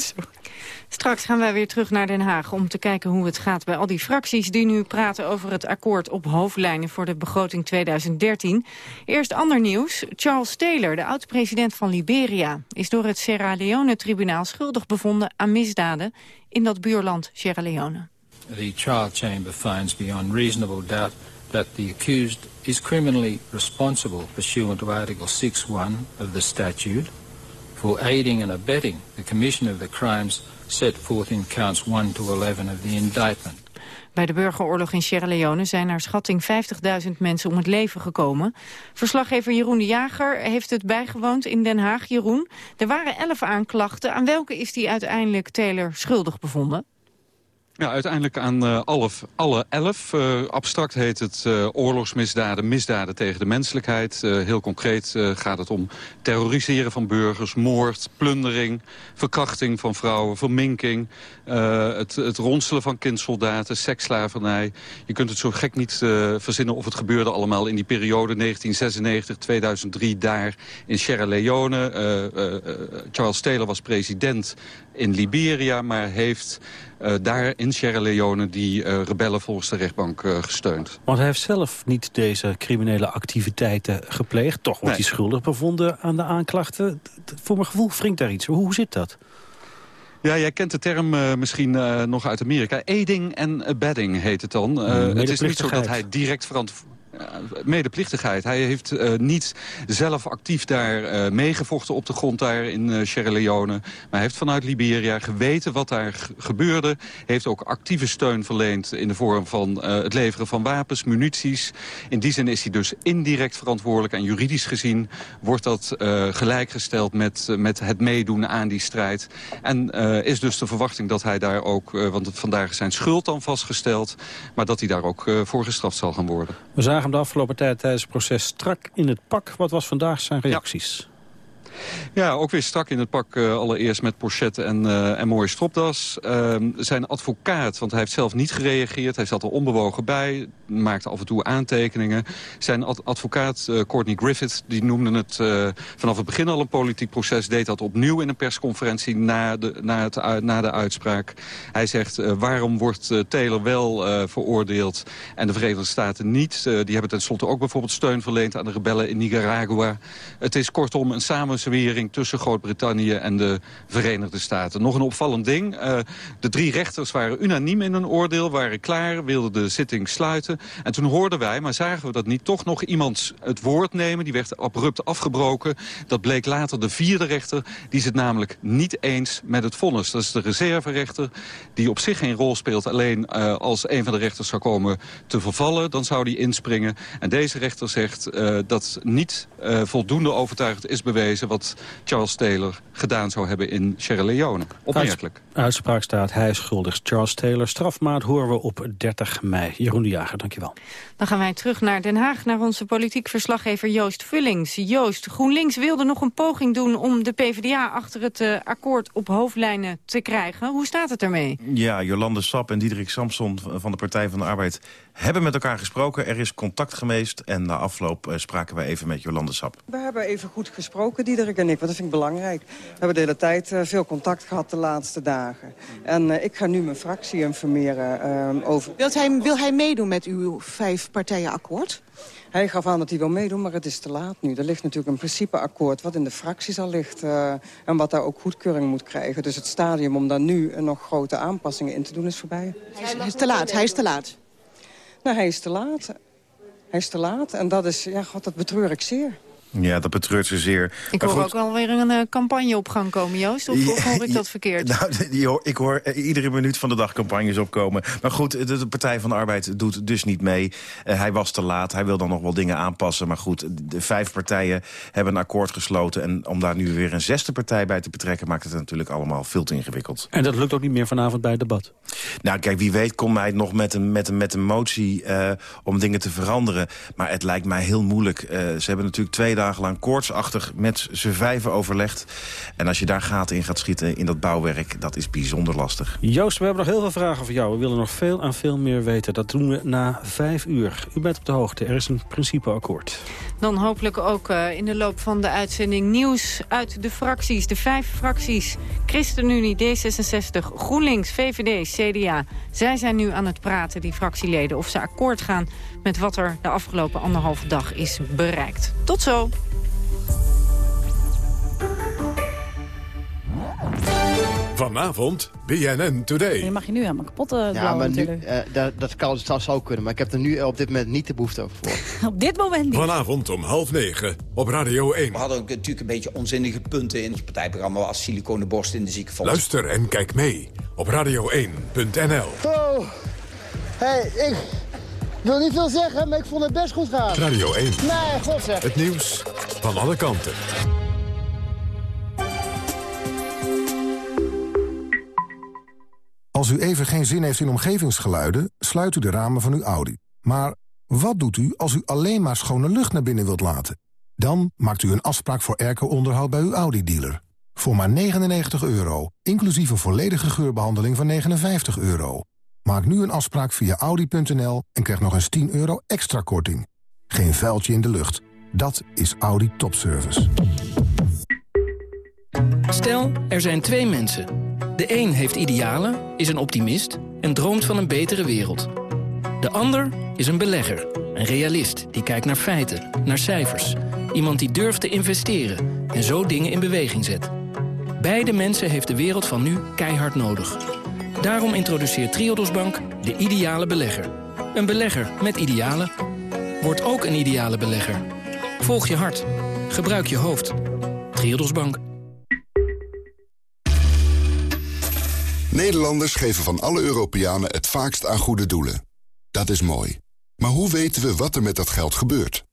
Straks gaan wij weer terug naar Den Haag om te kijken hoe het gaat bij al die fracties die nu praten over het akkoord op hoofdlijnen voor de begroting 2013. Eerst ander nieuws. Charles Taylor, de oud-president van Liberia, is door het Sierra Leone-tribunaal schuldig bevonden aan misdaden in dat buurland Sierra Leone. The trial chamber finds beyond reasonable doubt that the accused is criminally responsible pursuant to Article 6.1 of the statute for aiding and abetting the commission of the crimes set forth in counts 1 to 11 of the indictment. Bij de burgeroorlog in Sierra Leone zijn naar schatting 50.000 mensen om het leven gekomen. Verslaggever Jeroen de Jager heeft het bijgewoond in Den Haag. Jeroen, er waren elf aanklachten. Aan welke is die uiteindelijk Taylor schuldig bevonden? Ja, uiteindelijk aan uh, alle, alle elf. Uh, abstract heet het uh, oorlogsmisdaden, misdaden tegen de menselijkheid. heel concreet gaat het om terroriseren van burgers, moord, plundering... verkrachting van vrouwen, verminking... het, het ronselen van kindsoldaten, seksslavernij. Je kunt het zo gek niet verzinnen of het gebeurde allemaal in die periode 1996-2003 daar in Sierra Leone. Charles Taylor was president in Liberia, maar heeft daar in Sierra Leone die uh, rebellen volgens de rechtbank uh, gesteund. Want hij heeft zelf niet deze criminele activiteiten gepleegd. Toch wordt nee. hij schuldig bevonden aan de aanklachten. Voor mijn gevoel wringt daar iets. Hoe zit dat? Ja, jij kent de term uh, misschien uh, nog uit Amerika. Aiding en abetting heet het dan. Uh, het is niet zo dat hij direct verantwoordelijk medeplichtigheid. Hij heeft uh, niet zelf actief daar uh, meegevochten op de grond daar in uh, Sierra Leone. Maar hij heeft vanuit Liberia geweten wat daar gebeurde. Heeft ook actieve steun verleend in de vorm van het leveren van wapens, munities. In die zin is hij dus indirect verantwoordelijk. En juridisch gezien wordt dat gelijkgesteld met, met het meedoen aan die strijd. En is dus de verwachting dat hij daar ook, want vandaag is zijn schuld dan vastgesteld... maar dat hij daar ook voor gestraft zal gaan worden. We zagen de afgelopen tijd tijdens het proces strak in het pak. Wat was vandaag zijn reacties? Ook weer strak in het pak uh, allereerst met pochet en, uh, en mooie stropdas. Uh, zijn advocaat, want hij heeft zelf niet gereageerd. Hij zat er onbewogen bij, maakte af en toe aantekeningen. Zijn ad advocaat uh, Courtney Griffith, die noemde het vanaf het begin al een politiek proces. Deed dat opnieuw in een persconferentie na de, na het, na de uitspraak. Hij zegt, waarom wordt Taylor wel veroordeeld en de Verenigde Staten niet? die hebben tenslotte ook bijvoorbeeld steun verleend aan de rebellen in Nicaragua. Het is kortom een samen tussen Groot-Brittannië en de Verenigde Staten. Nog een opvallend ding. Uh, de drie rechters waren unaniem in hun oordeel, waren klaar, wilden de zitting sluiten. En toen hoorden wij, maar zagen we dat niet, toch nog iemand het woord nemen. Die werd abrupt afgebroken. Dat bleek later de vierde rechter. Die is het namelijk niet eens met het vonnis. Dat is de reserverechter, die op zich geen rol speelt. Alleen uh, als een van de rechters zou komen te vervallen, dan zou die inspringen. En deze rechter zegt uh, dat niet voldoende overtuigd is bewezen wat Charles Taylor gedaan zou hebben in Sierra Leone. Opmerkelijk. Uitspraak staat, hij is schuldig. Charles Taylor, strafmaat horen we op 30 mei. Jeroen de Jager, dankjewel. Dan gaan wij terug naar Den Haag, naar onze politiek verslaggever Joost Vullings. Joost, GroenLinks wilde nog een poging doen om de PvdA achter het uh, akkoord op hoofdlijnen te krijgen. Hoe staat het ermee? Ja, Jolande Sap en Diederik Samson van de Partij van de Arbeid hebben met elkaar gesproken. Er is contact geweest en na afloop uh, spraken wij even met Jolande Sap. We hebben even goed gesproken, Diederik en ik, want dat vind ik belangrijk. We hebben de hele tijd uh, veel contact gehad de laatste dagen. En uh, ik ga nu mijn fractie informeren uh, over... Wilt hij, wil hij meedoen met uw vijf partijen akkoord? Hij gaf aan dat hij wil meedoen, maar het is te laat nu. Er ligt natuurlijk een principeakkoord wat in de fracties al ligt... Uh, en wat daar ook goedkeuring moet krijgen. Dus het stadium om daar nu nog grote aanpassingen in te doen is voorbij. Hij is te laat, hij is te laat. Nou, hij is te laat. Hij is te laat en dat is, ja, god, dat betreur ik zeer. Ja, dat betreurt ze zeer. Ik hoor ook alweer een uh, campagne op gang komen, Joost. Of, of hoor ik dat verkeerd? [laughs] Nou, die hoor, ik hoor uh, iedere minuut van de dag campagnes opkomen. Maar goed, de, de Partij van de Arbeid doet dus niet mee. Uh, hij was te laat, hij wil dan nog wel dingen aanpassen. Maar goed, de vijf partijen hebben een akkoord gesloten. En om daar nu weer een zesde partij bij te betrekken... maakt het natuurlijk allemaal veel te ingewikkeld. En dat lukt ook niet meer vanavond bij het debat? Nou, kijk, wie weet komt hij nog met een, met een, met een motie om dingen te veranderen. Maar het lijkt mij heel moeilijk. ze hebben natuurlijk twee dagen lang koortsachtig met z'n vijven overlegd. En als je daar gaten in gaat schieten in dat bouwwerk, dat is bijzonder lastig. Joost, we hebben nog heel veel vragen voor jou. We willen nog veel en veel meer weten. Dat doen we na vijf uur. U bent op de hoogte. Er is een principeakkoord. Dan hopelijk ook uh, in de loop van de uitzending nieuws uit de fracties. De vijf fracties. ChristenUnie, D66, GroenLinks, VVD, CDA. Zij zijn nu aan het praten, die fractieleden, of ze akkoord gaan met wat er de afgelopen anderhalve dag is bereikt. Tot zo. Vanavond BNN Today. Je mag je nu helemaal kapot uh, Ja, maar nu, uh, dat, dat kan dat zou kunnen. Maar ik heb er nu op dit moment niet de behoefte over voor. [laughs] op dit moment niet. Vanavond om half negen op Radio 1. We hadden ook natuurlijk een beetje onzinnige punten in het partijprogramma... als siliconenborst in de ziekenfonds. Luister en kijk mee op radio1.nl. Oh, hey, ik wil niet veel zeggen, maar ik vond het best goed gaan. Radio 1. Nee, god zeg. Het nieuws van alle kanten. Als u even geen zin heeft in omgevingsgeluiden, sluit u de ramen van uw Audi. Maar wat doet u als u alleen maar schone lucht naar binnen wilt laten? Dan maakt u een afspraak voor airco-onderhoud bij uw Audi-dealer. Voor maar 99 euro, inclusief een volledige geurbehandeling van 59 euro. Maak nu een afspraak via Audi.nl en krijg nog eens 10 euro extra korting. Geen vuiltje in de lucht. Dat is Audi Topservice. Stel, er zijn twee mensen. De een heeft idealen, is een optimist en droomt van een betere wereld. De ander is een belegger, een realist die kijkt naar feiten, naar cijfers. Iemand die durft te investeren en zo dingen in beweging zet. Beide mensen heeft de wereld van nu keihard nodig. Daarom introduceert Triodos Bank de ideale belegger. Een belegger met idealen. Word ook een ideale belegger. Volg je hart. Gebruik je hoofd. Triodos Bank. Nederlanders geven van alle Europeanen het vaakst aan goede doelen. Dat is mooi. Maar hoe weten we wat er met dat geld gebeurt?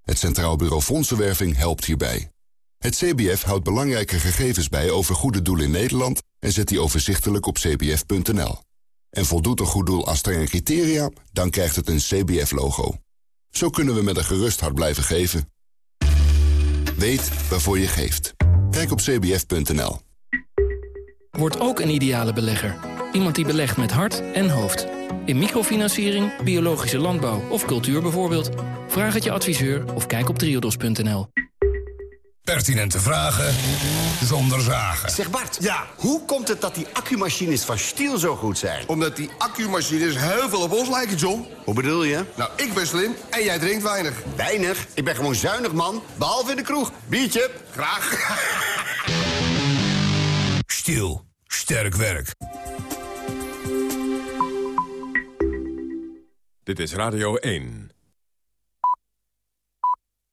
Het Centraal Bureau Fondsenwerving helpt hierbij. Het CBF houdt belangrijke gegevens bij over goede doelen in Nederland... en zet die overzichtelijk op cbf.nl. En voldoet een goed doel aan strenge criteria, dan krijgt het een CBF-logo. Zo kunnen we met een gerust hart blijven geven. Weet waarvoor je geeft. Kijk op cbf.nl. Word ook een ideale belegger. Iemand die belegt met hart en hoofd. In microfinanciering, biologische landbouw of cultuur bijvoorbeeld. Vraag het je adviseur of kijk op triodos.nl. Pertinente vragen zonder zagen. Zeg Bart, ja. hoe komt het dat die accumachines van Stiel zo goed zijn? Omdat die accumachines heel veel op ons lijken, John. Hoe bedoel je? Nou, ik ben slim en jij drinkt weinig. Weinig? Ik ben gewoon zuinig, man. Behalve in de kroeg. Biertje? Graag. [laughs] Stiel. Sterk werk. Dit is Radio 1.